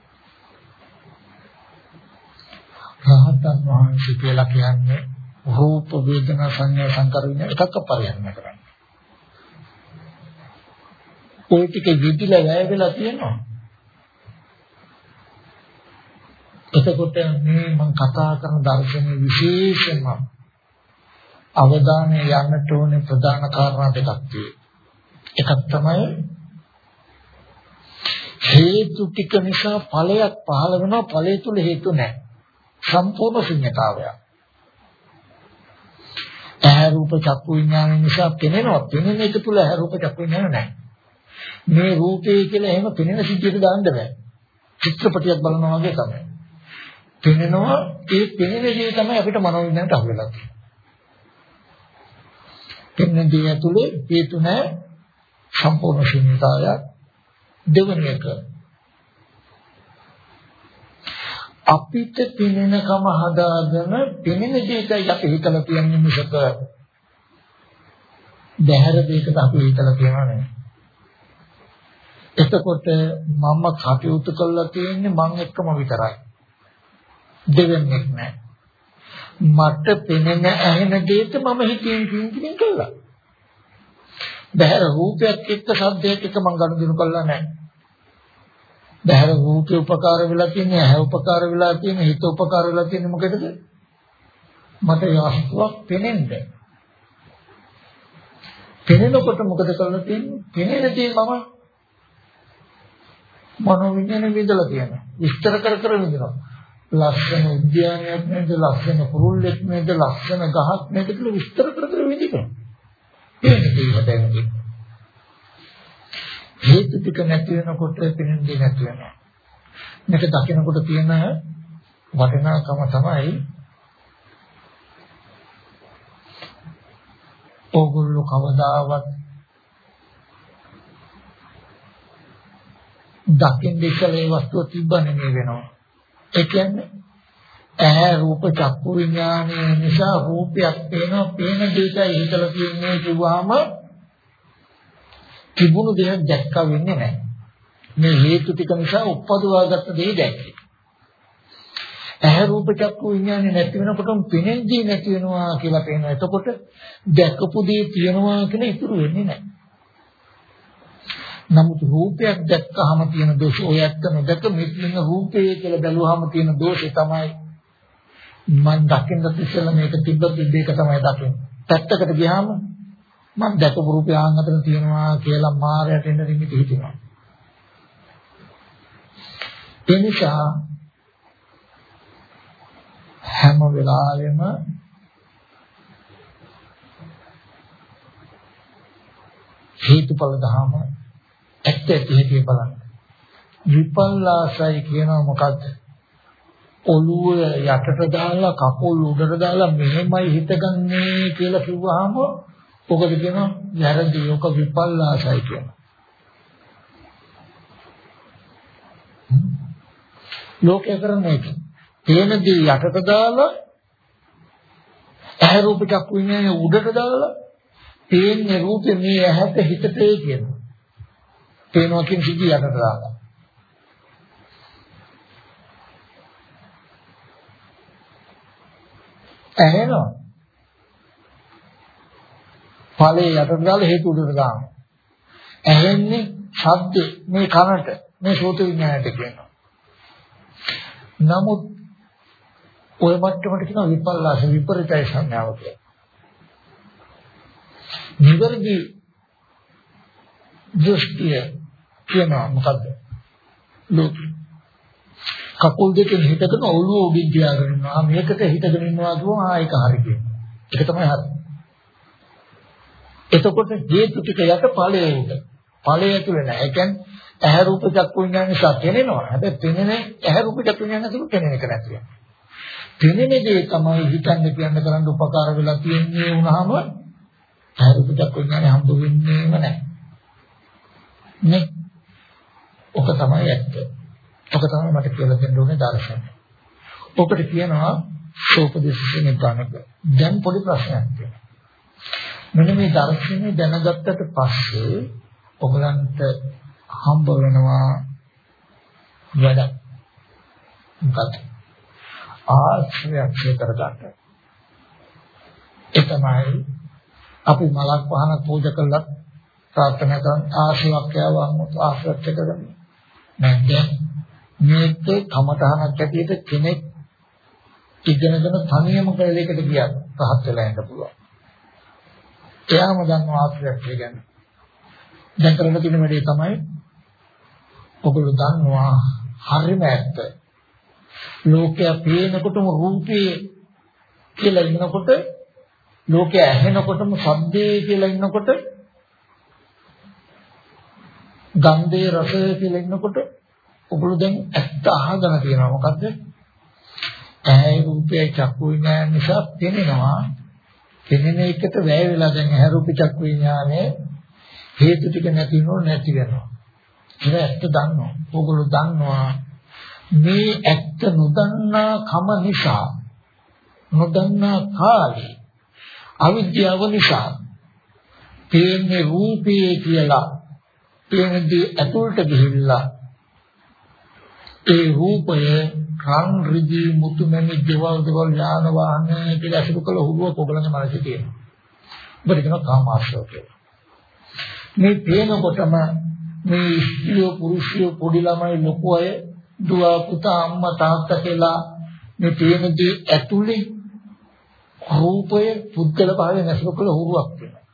රහතන් වහන්සේ කියලා කියන්නේ රූප වේදනා සංඥා සංකාර විඤ්ඤාණ එකක් පරිහරණය කරන්නේ. ওই ටික විදිලා වැය වෙලා තියෙනවා. එතකොට මේ මම කතා කරන දර්ශනයේ විශේෂම අවධානය යන්නට ඕනේ ප්‍රධාන කාරණා දෙකක් තියෙනවා. එකක් තමයි හේතු ටික නිසා ඵලයක් පහළ වෙනවා ඵලය තුල හේතු නැහැ. සම්පූර්ණ ශුන්‍යතාවයක්. ඇහැ රූප චක්කු විඥාන නිසා පෙනෙනවා. පෙනෙන එක තුල ඇහැ රූප චක්කු විඥාන නැහැ. මේ රූපේ කියලා එහෙම පෙනෙන සිද්ධියට දාන්න බෑ. චිත්‍රපටියක් බලනවා වගේ තමයි. පෙනෙනවා ඒ පෙනෙන දේ තමයි අපිට මනෝවිද්‍යාවට අහු වෙලා තියෙන්නේ. පෙනෙන දේ ඇතුලේ හේතු නැහැ සම්පූර්ණ ශූන්‍යතාවය දෙවෙනි එක අපිට පෙනෙනකම හදාගෙන පෙනෙන දෙයකයි අපි හිතලා තියන්නේ මිසක බහැර දෙයකට අපි හිතලා තියනවා නෙවෙයි. එතකොට මම කටයුතු කළා තියෙන්නේ මං එක්කම විතරයි. දෙවෙනෙක් නෑ. මට පෙනෙන ඇහෙන දෙයට මම හිතින් කිංකින් කළා. බහැර රූපයක් එක්ක සද්දයක් එක්ක මං ගනුදෙනු කළා නෑ. බහැර රූපේ උපකාර වෙලා තියෙන්නේ ඇහැ උපකාර වෙලා තියෙන්නේ හිත උපකාර වෙලා තියෙන්නේ මොකටද? මට වස්තුවක් පෙනෙන්න. පෙනෙනකොට මොකද කරන්න තියෙන්නේ? පෙනෙන දේ මම. මනෝවිඤ්ඤාණය විඳලා තියෙනවා. විස්තර කර කර විඳිනවා. ලස්සන උද්‍යානයක් නේද? ලස්සන කුරුල්ලෙක් නේද? ලස්සන ගහක් නේද කියලා විස්තර කර කර විඳිනවා. පෙනෙන දේ හදන්නේ. හේතු ටික නැති වෙනකොට පෙනෙන්නේ නැති වෙනවා. මේක දකිනකොට තියෙන වටිනාකම තමයි ඕගොල්ලෝ කවදාවත් දකින්න ඉස්සෙල්ලා මේ වස්තුව තිබ්බනේ මේ වෙනවා. ඒ කියන්නේ ඇහැ රූප චක්කු විඥානය නිසා රූපයක් පේනවා පේන දෙයකයි හිතලා තියෙන්නේ කිව්වහම තිබුණු දෙයක් දැක්කා වෙන්නේ නැහැ. මේ හේතු ටික නිසා උප්පදවාගත්ත දේ දැක්කේ. ඇහැ රූප චක්කු විඥානේ නැති වෙනකොටම පෙනෙන්දී නැති වෙනවා කියලා පේනවා. එතකොට දැකපු දේ තියෙනවා කියලා ඉතුරු වෙන්නේ නැහැ. නමුත් රූපයක් දැක්කහම තියෙන දෝෂ ඔය ඇත්ත නොදක මෙන්න රූපේ කියලා බැලුවාම තියෙන දෝෂේ තමයි මම දකින්න ඉස්සෙල්ලා මේක තිබ්බ තිබ්බ එක තමයි දකින්නේ. පැත්තකට ගියාම මම දැකපු රූපය ආන් අතර තියෙනවා කියලා මායයට එන්න නිමිති හිතෙනවා. ඒ නිසා හැම වෙලාවෙම හේතුඵල ධහම ඇත්ත ඇති හැටි බලන්න. විපල්ලාසයි කියනවා මොකද්ද? ඔළුව යටට දාලා කකුල් උඩට දාලා මෙහෙමයි හිතගන්නේ කියලා කිව්වහම ඔකද කියනවා වැරදි ඔක විපල්ලාසයි කියනවා. ලෝකේ කරන්නේ ඒක. තේන දේ යටට දාලා ඇහැ රූප චක්කු විඤ්ඤාණය උඩට දාලා තේන්නේ රූපේ මේ ඇහැට හිතේ කියනවා. තේනවා කියන සිද්ධිය යටට දාලා. ඇහෙනවා ඵලයේ යටට දාලා හේතු උඩට දානවා. ඇහෙන්නේ ශබ්ද මේ කනට මේ සෝත විඥාණයට කියනවා. නමුත් ඔය මට්ටමට කියන විපල්ලාස විපරිතය සංඥාව කියලා. නිවර්දි දෘෂ්ටිය කියනවා මොකද්ද? ලෝක කකුල් දෙකෙන් හිටගෙන ඔළුව උඩින් තියාගෙන ඉන්නවා. මේකට හිටගෙන ඉන්නවා කියවම ආ ඒක හරි කියනවා. ඒක තමයි හරි. එතකොට හේතු ටික යට ඵලයේ උඩ. ඵලයේ ඇතුලේ නැහැ. ඒ කියන්නේ ඇහැ රූප චක්කු විඥාන නිසා පෙනෙනවා. හැබැයි පෙනෙන ඇහැ රූප චක්කු විඥාන තුල පෙනෙන එක නැති වෙනවා. පෙනෙන දේ තමයි හිතන්න කියන්න කරන්න උපකාර වෙලා තියෙන්නේ වුණාම ඇහැ රූප චක්කු විඥාන හම්බ වෙන්නේම නැහැ. නේ? ඔක තමයි ඇත්ත. ඔක තමයි මට කියලා දෙන්න ඕනේ දර්ශනය. ඔකට කියනවා සෝපදේශ නිබ්බානක. දැන් පොඩි ප්‍රශ්නයක් තියෙනවා. මෙන්න මේ දර්ශනය දැනගත්තට පස්සේ ඔයගලන්ට හම්බ වෙනවා වැඩ. මොකද ආශ්‍රයක්ෂය කරගන්න. ඒ තමයි අපි මලක් පහනක් පූජා කළා ප්‍රාර්ථනා කරන ආශ්‍රයක්ෂයව ආශ්‍රයක්ෂය කරගන්න. නැත්නම් මේක කමතහනක් ඇටියට කෙනෙක් ඉගෙනගෙන තනියම කළ දෙයකට ගියා රහත් වෙලා යන්න පුළුවන්. එයාම දන්නවා ආශ්‍රයක් ගැන. දැන් කරන්න තියෙන වැඩේ තමයි ඔගොල්ලෝ දන්නවා හරිම ඇත්ත. ලෝකය පේනකොටම රූපේ කියලා ඉන්නකොට ලෝකයේ ඇහෙනකොටම ශබ්දේ කියලා ඉන්නකොට ගන්ධේ රසය කියලා ඉන්නකොට ඔගොල්ලෝ දැන් ඇත්ත අහගෙන තියෙනවා මොකද්ද? ඇහැ රූපය චක්කු විඥාන නිසා පෙනෙනවා. පෙනෙන එකට වැය වෙලා දැන් ඇහැ රූප චක්කු විඥානේ හේතු ටික නැති වෙනව නැති වෙනවා. ඒක ඇත්ත දන්නවා. ඕගොල්ලෝ දන්නවා මේ ඇත්ත නොදන්නා කම නිසා නොදන්නා කාලේ අවිද්‍යාව නිසා තේන්නේ රූපේ කියලා තේනදී ඇතුළට ගිහිල්ලා ඒ රූපය රන් රිදී මුතුමැණි දේවල් දේවල් යාන වාහන කියලා අසුරු කළ හුරුව පොගලන මානසික තියෙනවා. ඔබට කියනවා කාමාශ්‍රව කියලා. මේ පේනකොටම මේ ස්ත්‍රිය පුරුෂය පොඩි ළමයි ලොකු අය දුව පුතා අම්මා තාත්තා කියලා මේ තේනදී ඇතුලේ රූපය පුද්ගල භාවයෙන් අසුරු කළ හුරුවක් වෙනවා.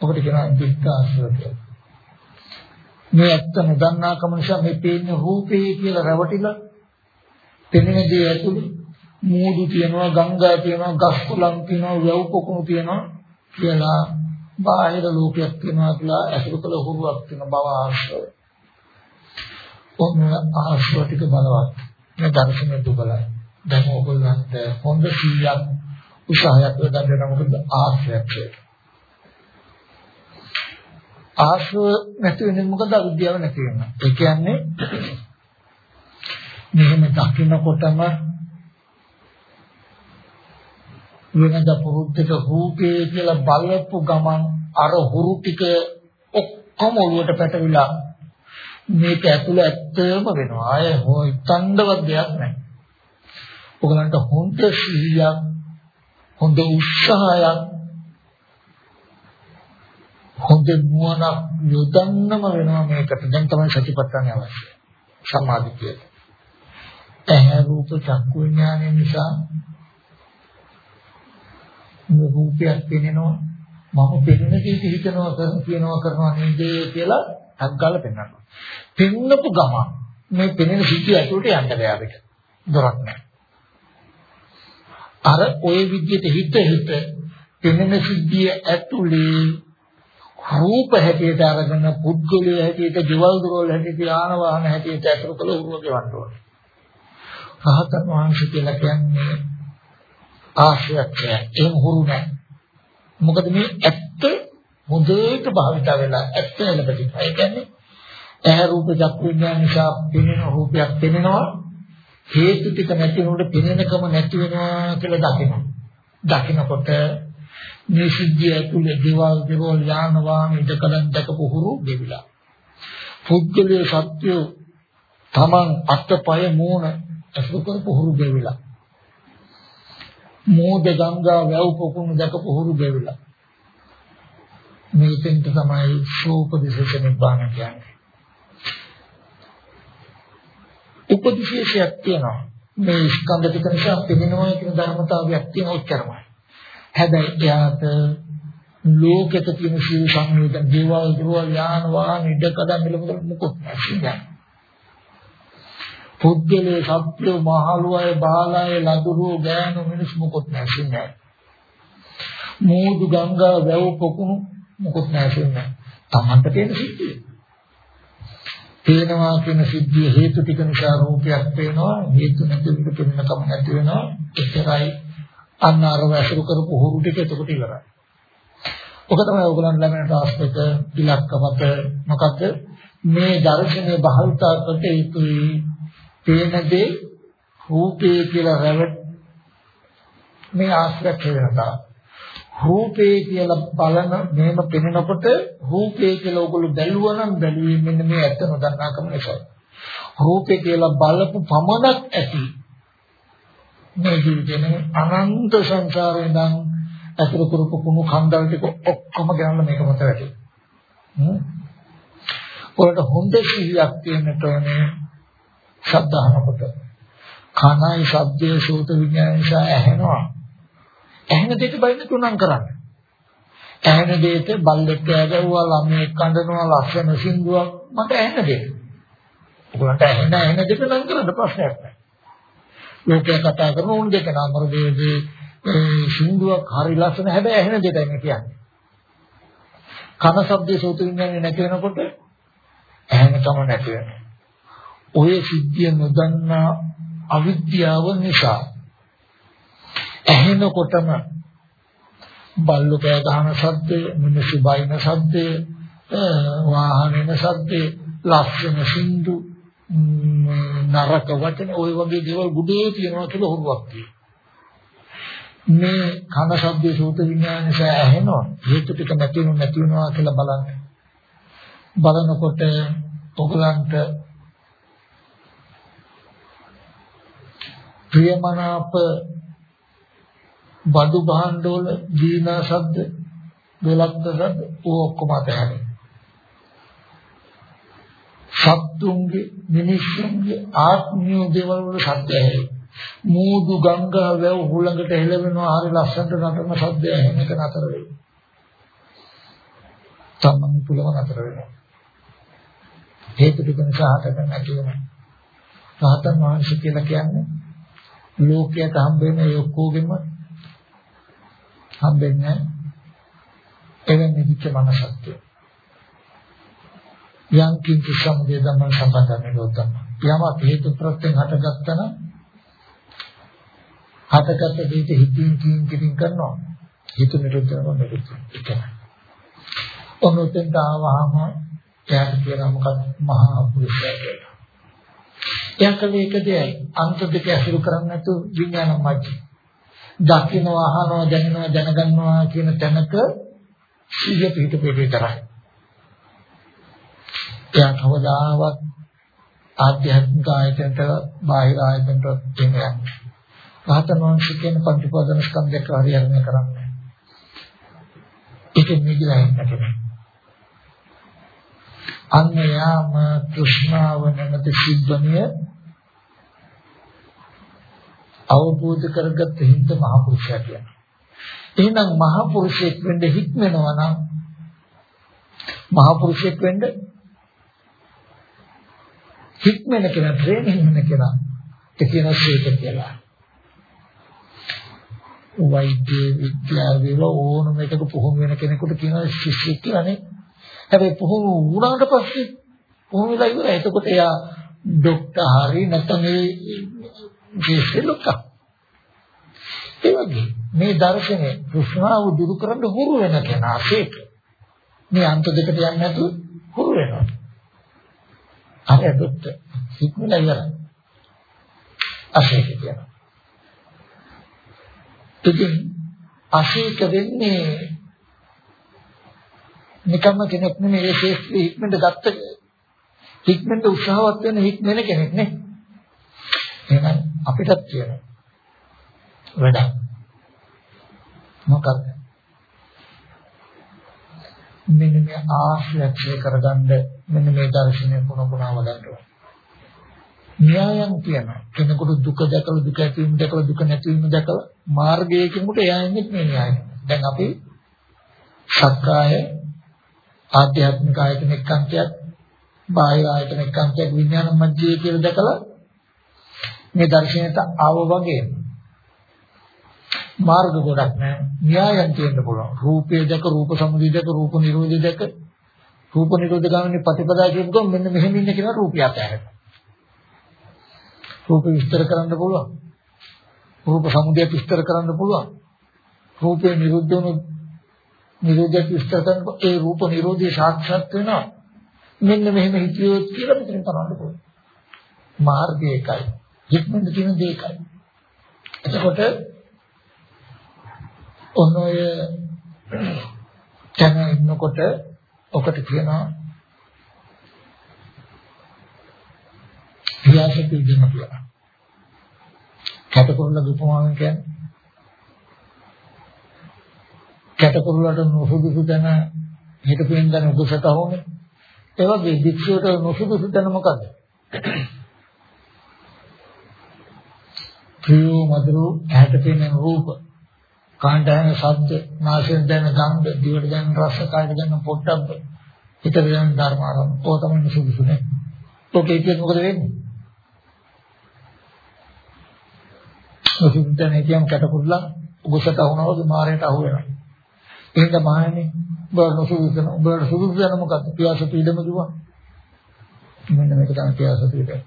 ඔකට කියනවා දික්කාශ්‍රව කියලා. මේ ඇත්ත නොදන්නාකම නිසා මේ පේන රූපේ කියලා රැවටිලා පෙනෙන දේ ඇතුලේ මූදු තියෙනවා ගංගා තියෙනවා ගස් කුලම් තියෙනවා වැව් පොකුණු තියෙනවා කියලා බාහිර ලෝකයක් තියෙනවා කියලා අසුරු කළ හුරුවක් තියෙන බව ආශ්‍රය. ඔන්න ආශ්‍රය ටික බලවත්. මේ දර්ශනය දුබලයි. දැන් ඕගොල්ලන්ට හොඳ 100ක් උත්සාහයක් යොදන්න මොකද ආශ්‍රයක් කියලා. ආශ්‍රව නැති වෙන්නේ මොකද අවිද්‍යාව නැති වෙනවා. ඒ කියන්නේ මෙහෙම දකින්නකොටම වෙනද පුරුද්දක රූපේ කියලා බලපු ගමන් අර හුරු ටික ඔක්කොම ඔළුවට පැටවිලා මේක ඇතුළ ඇත්තම වෙනවා. ආය හිතන්නවත් දෙයක් නැහැ. ඔයගලන්ට හොඳ සිහියක් හොඳ උත්සාහයක් හොඳ නුවණක් යොදන්නම වෙනවා මේකට. දැන් තමයි සතිපට්ඨානය අවශ්‍ය. සමාධිය. ඇහැ රූප චක්කු විඥානය නිසා රූපයක් පෙනෙනවා මම පෙනෙන කීක හිතනවා කරන කියනවා කරනවා නේද කියලා අග්ගල පෙන්වනවා. පෙන්නපු ගමන් මේ පෙනෙන සිද්ධිය ඇතුළට යන්න බෑ අපිට. දොරක් නැහැ. අර ওই විදිහට හිත හිත පෙනෙන සිද්ධිය ඇතුළේ රූප හැටියට අරගෙන පුද්ගලයා හැටියට, ජීවල් දරවල් හැටියට, යාන වාහන හැටියට අතුරු කළ උරුම ගෙවන්න ඕනේ. රහතන් වහන්සේ කියලා කියන්නේ ආශ්‍රයක්ෂය. එහෙම හුරු නැහැ. මොකද මේ ඇත්ත හොඳට භාවිත වෙලා ඇත්ත එළපෙති. ඒ කියන්නේ ඇහැ රූප චක්කු විඥාන නිසා පෙනෙන රූපයක් පෙනෙනවා. හේතු ටික නැති වුණොත් පෙනෙනකම නැති වෙනවා කියලා දකිනවා. දකිනකොට මේ සිද්ධිය ඇතුලේ දේවල් දේවල් යාන වාහන ඉදකලන් දැකපු හුරු දෙවිලා. පුද්ගලයේ සත්‍ය තමන් අත්පය මූණ අසු කරපු හුරු දෙවිලා. මෝද ගංගා වැව් පොකුණු දැකපු හුරු දෙවිලා. මේකෙන්ට තමයි සෝපදිශේෂ නිබ්බාන කියන්නේ. උපදිශේෂයක් තියෙනවා. මේ ස්කන්ධ ටික නිසා පෙනෙනවා කියන ධර්මතාවයක් තියෙන උච්චරමයි. හැබැයි එයාට ලෝකෙක තියෙන සීල සංයෝජන දේවල් දේවල් යාන වාහන ඉඩකඩ මිලමුදල් මොකොත් නැහැ. පුද්ගලයේ සත්‍ය මහලු අය බාලය ලදුරු ගෑනු මිනිස් මොකොත් නැහැ. මෝදු ගංගා වැව පොකුණු මොකොත් නැහැ. තමන්ට තියෙන සිද්ධිය. පේනවා කියන සිද්ධිය හේතු ටික නිසා රූපයක් පේනවා හේතු නැති විදිහට පෙනෙන කම නැති වෙනවා එච්චරයි අන්න අර වැසුරු කරපු හුරු ටික එතකොට ඉවරයි. ඔක තමයි ඕගලන් ලැබෙන ටාස්ක් එක ඉලක්කමත මොකද්ද මේ දර්ශනය බහල්තා කොට යුතුයි පේන දේ රූපේ කියලා රැවට් මේ ආශ්‍රය වෙනවා. රූපේ කියලා බලන මෙහෙම පෙනෙනකොට රූපේ කියලා ඔයගොල්ලෝ බැලුවා නම් බැලුවේ මෙන්න මේ ඇත්ත නොදන්නාකම නිසා. රූපේ කියලා බලපු පමණක් ඇති මේ ජීවිතේ අනන්ත සංසාරේ නම් අතුරු කරපු කුණු කන්දල් ටික ඔක්කොම ගණන් මේක මත වැටේ. හ්ම්. ඔයාලට හොඳ සිහියක් තියෙන්නට ඕනේ ශබ්දහනකොට. කනයි ශබ්දයේ සෝත විඥාන නිසා ඇහෙනවා. ඇහෙන දෙයට බයින්න තුනම් කරන්න. ඇහෙන දෙයට බල්ලෙක් කෑගවුවා ළමයෙක් කඳනවා ලස්සන සින්දුවක් මට ඇහෙන දෙයක්. ඔයගොල්ලන්ට ඇහෙන ඇහෙන දෙයට නම් කරන්න ප්‍රශ්නයක් නැහැ. ලෝකයා කතා කරන උන් දෙක නම් මරදේදී ඒ සින්දුවක් හරි ලස්සන හැබැයි ඇහෙන දෙයක් නේ කියන්නේ. කන ශබ්දේ සෝත විඥානේ නැති වෙනකොට ඇහෙන කම නැති වෙනවා. ඔය සිද්ධිය නොදන්නා අවිද්‍යාව නිසා ඇහෙනකොටම බල්ලු කෑ ගහන ශබ්දය, මිනිස්සු බයින ශබ්දය, වාහනේන ශබ්දය, ලස්සන සින්දු නරක වචන ওই වගේ දේවල් ගුඩේ තියෙනවා කියලා හුරුවක් තියෙනවා. මේ කන ශබ්දේ සූත විඥාන නිසා ඇහෙනවා හේතු ටික නැති වෙනු නැති වෙනවා කියලා බලන්න. බලනකොට ඔගලන්ට ප්‍රියමනාප බඩු භාණ්ඩවල දීනා ශබ්ද, දොලක්ක ශබ්ද ඔක්කොම අතහැරෙනවා. සත්තුන්ගේ මිනිස්සුන්ගේ ආත්මීය දේවල් වල සත්‍යය මූදු ගංගා වැව් හුළඟට හෙලවෙනවා හරි ලස්සනට නටන සද්දය එහෙම එක නතර වෙයි. තමන් තුලම නතර වෙනවා. හේතු ටික නිසා හටගන්න නැති වෙනවා. රහතන් වහන්සේ කියලා කියන්නේ ලෝකයට හම්බෙන ඒ ඔක්කොගෙම හම්බෙන්නේ එවැනි විච මනසක්. යම් කිංච සමුදය ධම්ම සම්බන්ධ නිරෝධම් යමක් හේතු ප්‍රත්‍යයෙන් හටගත්තා නම් හටගත්ත දෙයට හිතින් කියින් කියින් කරනවා. හේතු නිරෝධ කරනවා නිරෝධ එකයි ඔන්නතෙන් ආවහම එයාට කියනවා මොකක්ද? මහා පුරුෂයා කියලා. එයා කලේ එක දෙයයි අන්ත දෙක ඇසුරු කරන්නේ නැතු විඥාන මජ්ජ දකින්නවා අහනවා දැනනවා දැනගන්නවා කියන තැනක සිහිය පිහිට පිළිතරයි එයා කවදාවත් ආධ්‍යාත්මික ආයතනට බාහිර ආයතනට දෙන්නේ නැහැ. රහතන් වහන්සේ කියන පංච උපාදාන ස්කන්ධයක හරියන්නේ කරන්නේ. ඒක නිදිලා ඉන්නකනේ. අන්න යාම කෘෂ්ණාව නැමැති සිද්ධමිය අවබෝධ කරගත්ත හින්ද මහ පුරුෂයා කියනවා. එහෙනම් මහ පුරුෂයෙක් වෙන්න හික්මනවා නම් මහ පුරුෂයෙක් වෙන්න හික්මන කෙනා ට්‍රේනින් වෙන කෙනා ඒ කියන ශේත කියලා. වෛද්‍ය විද්‍යාවේ ඕනම එකක පුහුණු වෙන කෙනෙකුට කියනවා ශිෂ්‍යෙක් කියලා නේ. හැබැයි පුහුණු වුණාට පස්සේ පුහුණු වෙලා ඉවරයි. එතකොට එයා ડોක්ටර් හරි නැත්නම් මේ ජීස්ලොක්ක. ඒ වගේ මේ දර්ශනේ කෘෂ්ණාව දුරු කරන්න හුරු වෙන කෙනා ශේත. මේ අන්ත දෙකට යන්නේ නැතුව හුරු වෙනවා. අර දුක්ත හික්මලා ඉවරයි. අශේක කියනවා. ඉතින් අශේක වෙන්නේ නිකම්ම කෙනෙක් නෙමෙයි ඒ ශේෂ්ත්‍රි හික්මෙන්ද ගත්ත හික්මෙන්ද උත්සාහවත් වෙන හික්මෙන කෙනෙක් නේ. එහෙනම් අපිටත් කියනවා. වැඩක්. මොකක්ද? මෙන්න මේ ආශ්‍රය කරගන්න මෙන්න මේ දර්ශනය පුන පුනා වඩන්න න්‍යායම් කියන කෙනෙකුට දුක දැකලා දුක ඇතිවීම දැකලා දුක නැතිවීම දැකලා මාර්ගයේ කෙනෙකුට එයා ඉන්නේ මේ න්‍යායම්. දැන් අපි සක්කාය ආධ්‍යාත්මික ආයතන එක්කන්තයක් බාහිර ආයතන එක්කන්තයක් විඥාන මධ්‍යයේ කියලා දැකලා මේ දර්ශනයට ආව වගේ මාර්ග ගොඩක් නැහැ. න්‍යායම් තියෙන්න පුළුවන්. රූපේ දැක රූප සමුදය දැක රූප නිරෝධය දැක රූප නිරෝධ ගාමිනී ප්‍රතිපදා කියනකොට මෙන්න මෙහෙම ඉන්න කෙනා රූපය අතහැරෙනවා. රූප විස්තර කරන්න පුළුවන්. රූප සමුදය විස්තර කරන්න පුළුවන්. රූපේ නිරුද්ධ වුණු නිරෝධය විස්තර කරනකොට ඒ රූප නිරෝධය සාක්ෂාත් වෙනවා. මෙන්න මෙහෙම හිතියොත් කියලා මෙතන කරන්න පුළුවන්. මාර්ගය එකයි. ඉක්මනට තියෙන දේ එකයි. එතකොට ඔන්නෝය තන ඉන්නකොට ඔකට කියනවා ක්‍රියාශක විදිහම කියලා. කැටකොරුල්ල උපමාවෙන් කියන්නේ කැටකොරුල්ලට නොසුදුසු තැන හිටපින් දැන උගසට හොමනේ. ඒ වගේ වික්ෂයට නොසුදුසු තැන මොකද්ද? ප්‍රිය මధుර ඇහැට පෙනෙන රූප කාණ්ඩ ඇහෙන ශබ්ද නාසයෙන් දැනෙන ගන්ධ දිවට දැනෙන රස කායට දැනෙන පොට්ටබ්බ හිතට දැනෙන ධර්මාරම් ඕක තමයි සුදුසුනේ. ඔකේ කියන්නේ මොකද වෙන්නේ? සුදුසුතනේ කියන කටකුරුලා උගසට අහුනවා වගේ මාරයට අහු වෙනවා. එහෙනම් මහන්නේ උඹ නොසුදුසු වෙන උඹට සුදුසු වෙන මොකද්ද? පියාස පීඩම කිව්වා. මෙන්න මේක තමයි පියාස පීඩම.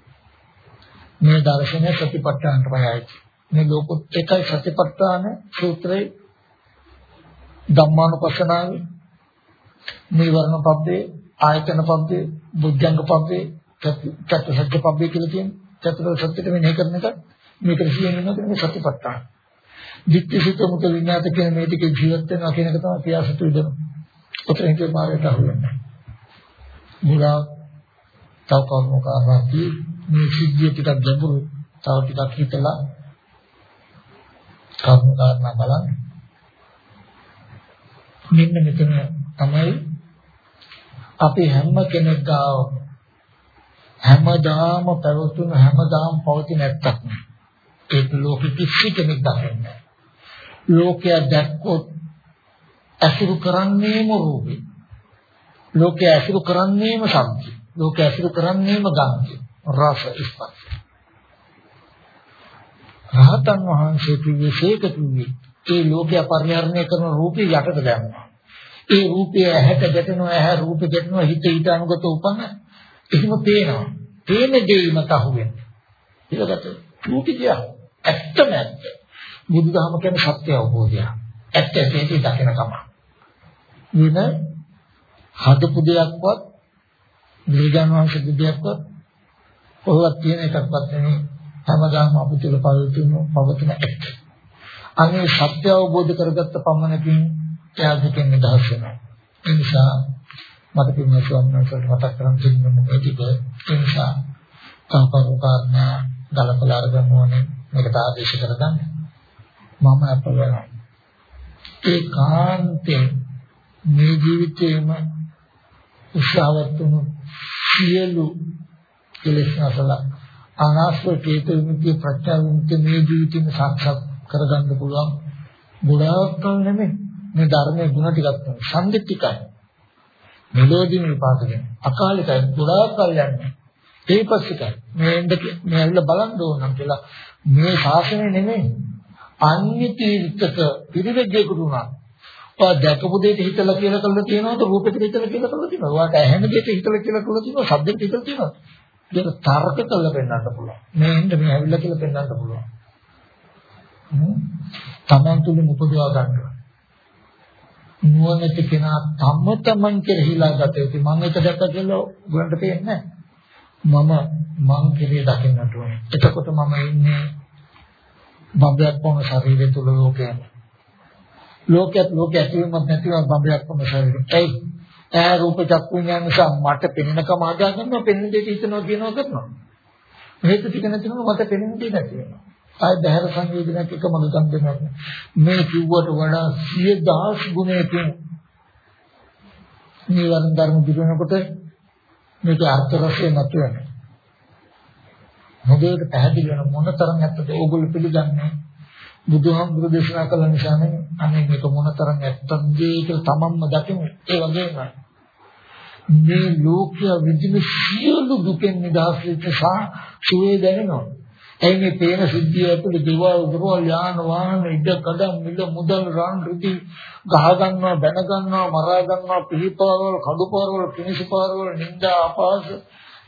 මේ දර්ශනය සතිපට්ඨානට පයයි. මේ ලෝකොත් එකයි සතිපට්ඨාන සූත්‍රයේ ධම්මානුපස්සනාවේ නීවරණ පබ්බේ ආයතන පබ්බේ බුද්ධංග පබ්බේ චත්ත සත්‍ය පබ්බේ කියලා කියන්නේ චතුරාර්ය සත්‍යෙට මෙහෙ කරන එක මේකට කියන්නේ මොකද සතිපට්ඨාන. Ditthi sutta mutta විඤ්ඤාත කියන මේ ටික ජීවත් වෙනවා කියන එක තමයි පියාසතු ඉදන. ඔතන හිතේ මාරයට අහු වෙන්නේ. මුලා තව කර්මකාරාති මේ සිද්ධිය ටිකක් ගැඹුරු තව ටිකක් හිතලා කර්මකාරණා බලන්න. මෙන්න මෙතන තමයි අපි හැම කෙනෙක් ගාව හැමදාම පැවතුන හැමදාම පවතින ඇත්තක් නෑ. ඒක ලෝකෙ කිසි කෙනෙක් දකින්නේ ලෝකයා දැක්කොත් අසුරු කරන්නේම රූපේ. ලෝකයා අසුරු කරන්නේම ශබ්දේ. ලෝකයා අසුරු කරන්නේම ගන්ධය. රස ස්පර්ශ. රහතන් වහන්සේ කිව්වේ ශේක කිව්වේ ඒ ලෝකයා පරිහරණය කරන රූපේ යටට දැම්මා. ඒ රූපය ඇහැට ගැටෙනවා ඇහැ රූපෙ ගැටෙනවා හිත ඊට අනුගත උපන්න එහෙම පේනවා. පේන දෙයිම තහුවෙන්නේ. ඒකට රූපිය ඇත්තම ඇත්ත. බුදුදහම කියන්නේ සත්‍ය අවබෝධය. ඇත්ත ඇත්තේ දකිනකම. වෙන හදපු දෙයක්වත් බුදුජානක වහන්සේ දෙයක්වත් කොහොමද තියෙන එකක්වත් නෙමෙයි හැමදාම අපිට පවතින පවතින ඇත්ත. අනේ සත්‍ය අවබෝධ කරගත්ත පමණකින් ත්‍යාගයෙන් නිදහස් වෙනවා. ඒ නිසා මට පින්වත් ස්වාමීන් වහන්සේට මතක් කරන් දෙන්න මොකද ඒ නිසා තාපරු කාරණා ගලපලා අරගන්න ඕනේ මේකට ආදේශ කරගන්න. මම අපලනවා. ඒ කාන්තේ මේ ජීවිතේම උත්සාහවත් වුණු සියලු කෙලෙස් නැසලා අනාස්ව චේතු විමුක්තිය ප්‍රත්‍යාව විමුක්තිය මේ ජීවිතේම සාක්ෂාත් කරගන්න පුළුවන්. ගොඩාක් කල් නෙමෙයි මේ ධර්මයේ ಗುಣ ටිකක් තමයි. සම්දිත්තිකයි මෙලෝදීම විපාක දෙන අකාලිකයි. ගොඩාක් කල් යන්නේ. ඒපස්සිකයි මේ එන්න මේ ඇවිල්ලා බලන්න ඕන නම් කියලා. මේ ශාසනය නෙමෙයි. අන්‍ය තීර්ථක පිරිවෙජ්ජෙකුට උනා. ඔය දැකපු දෙයට හිතලා කියලා කළා තියෙනවද රූපෙට හිතලා කියලා කළා තියෙනවද ඔයාට ඇහෙන දෙයට හිතලා කියලා කළා තියෙනවද ශබ්දෙට හිතලා තියෙනවද ඒක තර්ක කළා පෙන්වන්න පුළුවන්. මේ එන්න මේ ඇවිල්ලා කියලා පෙන්වන්න පුළුවන්. තමන් තුලින් උපදවා ගන්නවා නුවණට කෙනා තම තමන් කෙරෙහිලා ගත යුතු මම එක දැක්ක කියලා ගුණට පේන්නේ මම මං කෙරේ දකින්නට ඕනේ. එතකොට මම ඉන්නේ බබයක් වුණ ශරීරය තුල ලෝකයක්. ලෝකයක් ලෝකයක් ඇතිවීමක් නැතිවීමක් බබයක් වුණ ශරීරය. ඒයි ඈ රූප චක්කු විඥාන නිසා මට පෙනෙනකම ආදා ගන්නවා පෙනෙන දෙයට හිතනවා කියනවා කරනවා. හේතු ටික නැතිවම මට පෙනෙන දෙයක් නැති වෙනවා. ආය බහැර සංවේදනයක් එක මඟ ගන්න දෙනවා. මේ කිව්වට වඩා 10000 ගුණයකින් නිවන ධර්ම දිනනකොට මේක අර්ථ රසය නැතුවනේ. මොකද පැහැදිලි වෙන මොන තරම් ඇත්තද ඕගොල්ලෝ පිළිගන්නේ? බුදුහාමුදුරු දේශනා කළ නිසා නෙමෙයි අනේ මේක මොන තරම් ඇත්තද කියලා තමන්ම දකිමු. ඒ වගේම මේ ලෝකයේ විඳින සියලු දුකෙන් නිදහස් වෙච්ච සා සුවේ දැනෙනවා. එයි මේ පේන සිද්ධිය ඇතුළේ දේවල් දරවල් යාන වාහන ඉඩ කඩම් මිල මුදල් රන් රිදි ගහ ගන්නවා බැන ගන්නවා මරා ගන්නවා පිළිපාරවල කඩුපාරවල පිනිසුපාරවල නිന്ദා අපාස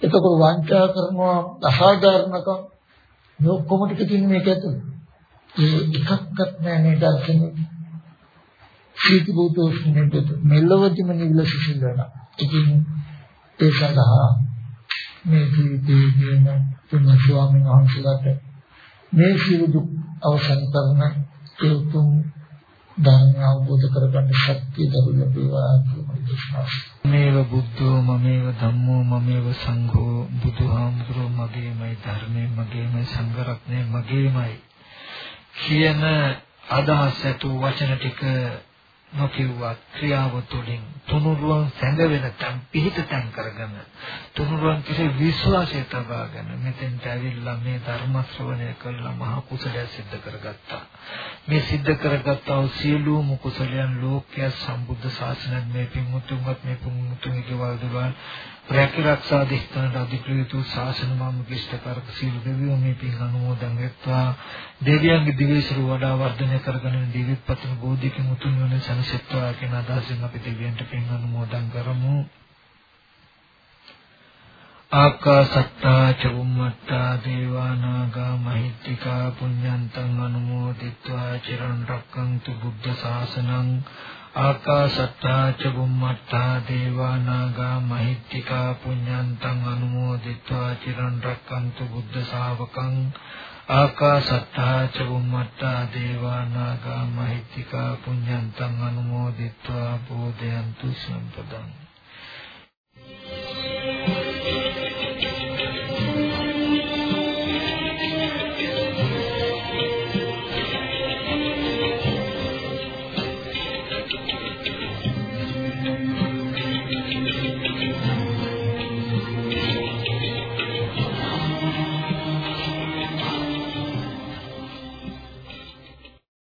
එතකොට වංචා කරනවා අසාධාරණකම්. මේ ඔක්කොම ටික තියෙන මේක ඇතුළේ. ඒ එකක්වත් නැහැ මේ දර්ශනේ සීති භූතෝස්මිනෙත් මෙලොවදිම නිවිලසිසිල් වෙනවා. ඉතින් ඒ සඳහා මේ ජීවිතයේදීම තුන් ස්වාමීන් වහන්සේලාට මේ සියලු දුක් අවසන් කරන ඒ උතුම් ධර්ම අවබෝධ කරගන්න ශක්තිය දරුණ වේවා කියලා මේව බුද්ධෝ මමේව ධම්මෝ මමේව සංඝෝ බුදුහාමුදුරෝ මගේමයි ධර්මයේ මගේමයි සංඝ රත්නයේ මගේමයි කියන අදහස් ඇතු වචන ටික නොකියුවත් ක්‍රියාව තුළින් තුනුරුවන් සැඟවෙන තම් පිහිට තම් කරගෙන තුනුරුවන් කෙරේ විශ්වාසය තබාගෙන මෙතෙන්ට ඇවිල්ලා මේ ධර්ම ශ්‍රවණය කළා මහ කුසලය සිද්ධ කරගත්තා. මේ සිද්ධ කරගත්තා වූ සියලුම කුසලයන් ලෝකයේ සම්බුද්ධ ශාසනයත් මේ පින්මුතුන්වත් මේ පුමුතුන්ගේ ගෙවල් දොරවල් රැකිරක්ෂා දිස්ත්‍රාන්ත අධිකෘත ශාසන මාම කිෂ්ඨකාරක සීල දෙවියෝ මේ පින් අනුමෝදන් වෙත්වා. දෙවියන්ගේ දිවිසිරු වඩා වර්ධනය කරගෙන දිවිපතන බෝධික මුතුන් වන සනසෙත්වා කියන අදහසින් අපි දෙවියන්ට පින් අනුමෝදන් කරමු. ආකාසත්තා ච බුම්මත්තා දේවා නාග මහිත්‍තිකා පුඤ්ඤන්තං අනුමෝදිත්වා. චිරන් රක්කන්තු බුද්ධ ශාසනං ආකාසත්තා ච බුම්මත්තා දේවා නාග මහිත්‍තිකා පුඤ්ඤන්තං අනුමෝදිත්වා චිරන් රක්කන්තු බුද්ධ ශාවකං. ආකාසත්තා ච බුම්මත්තා දේවා නාග මහිත්‍තිකා පුඤ්ඤන්තං අනුමෝදිත්වා. බෝධයන්තු සම්පදං.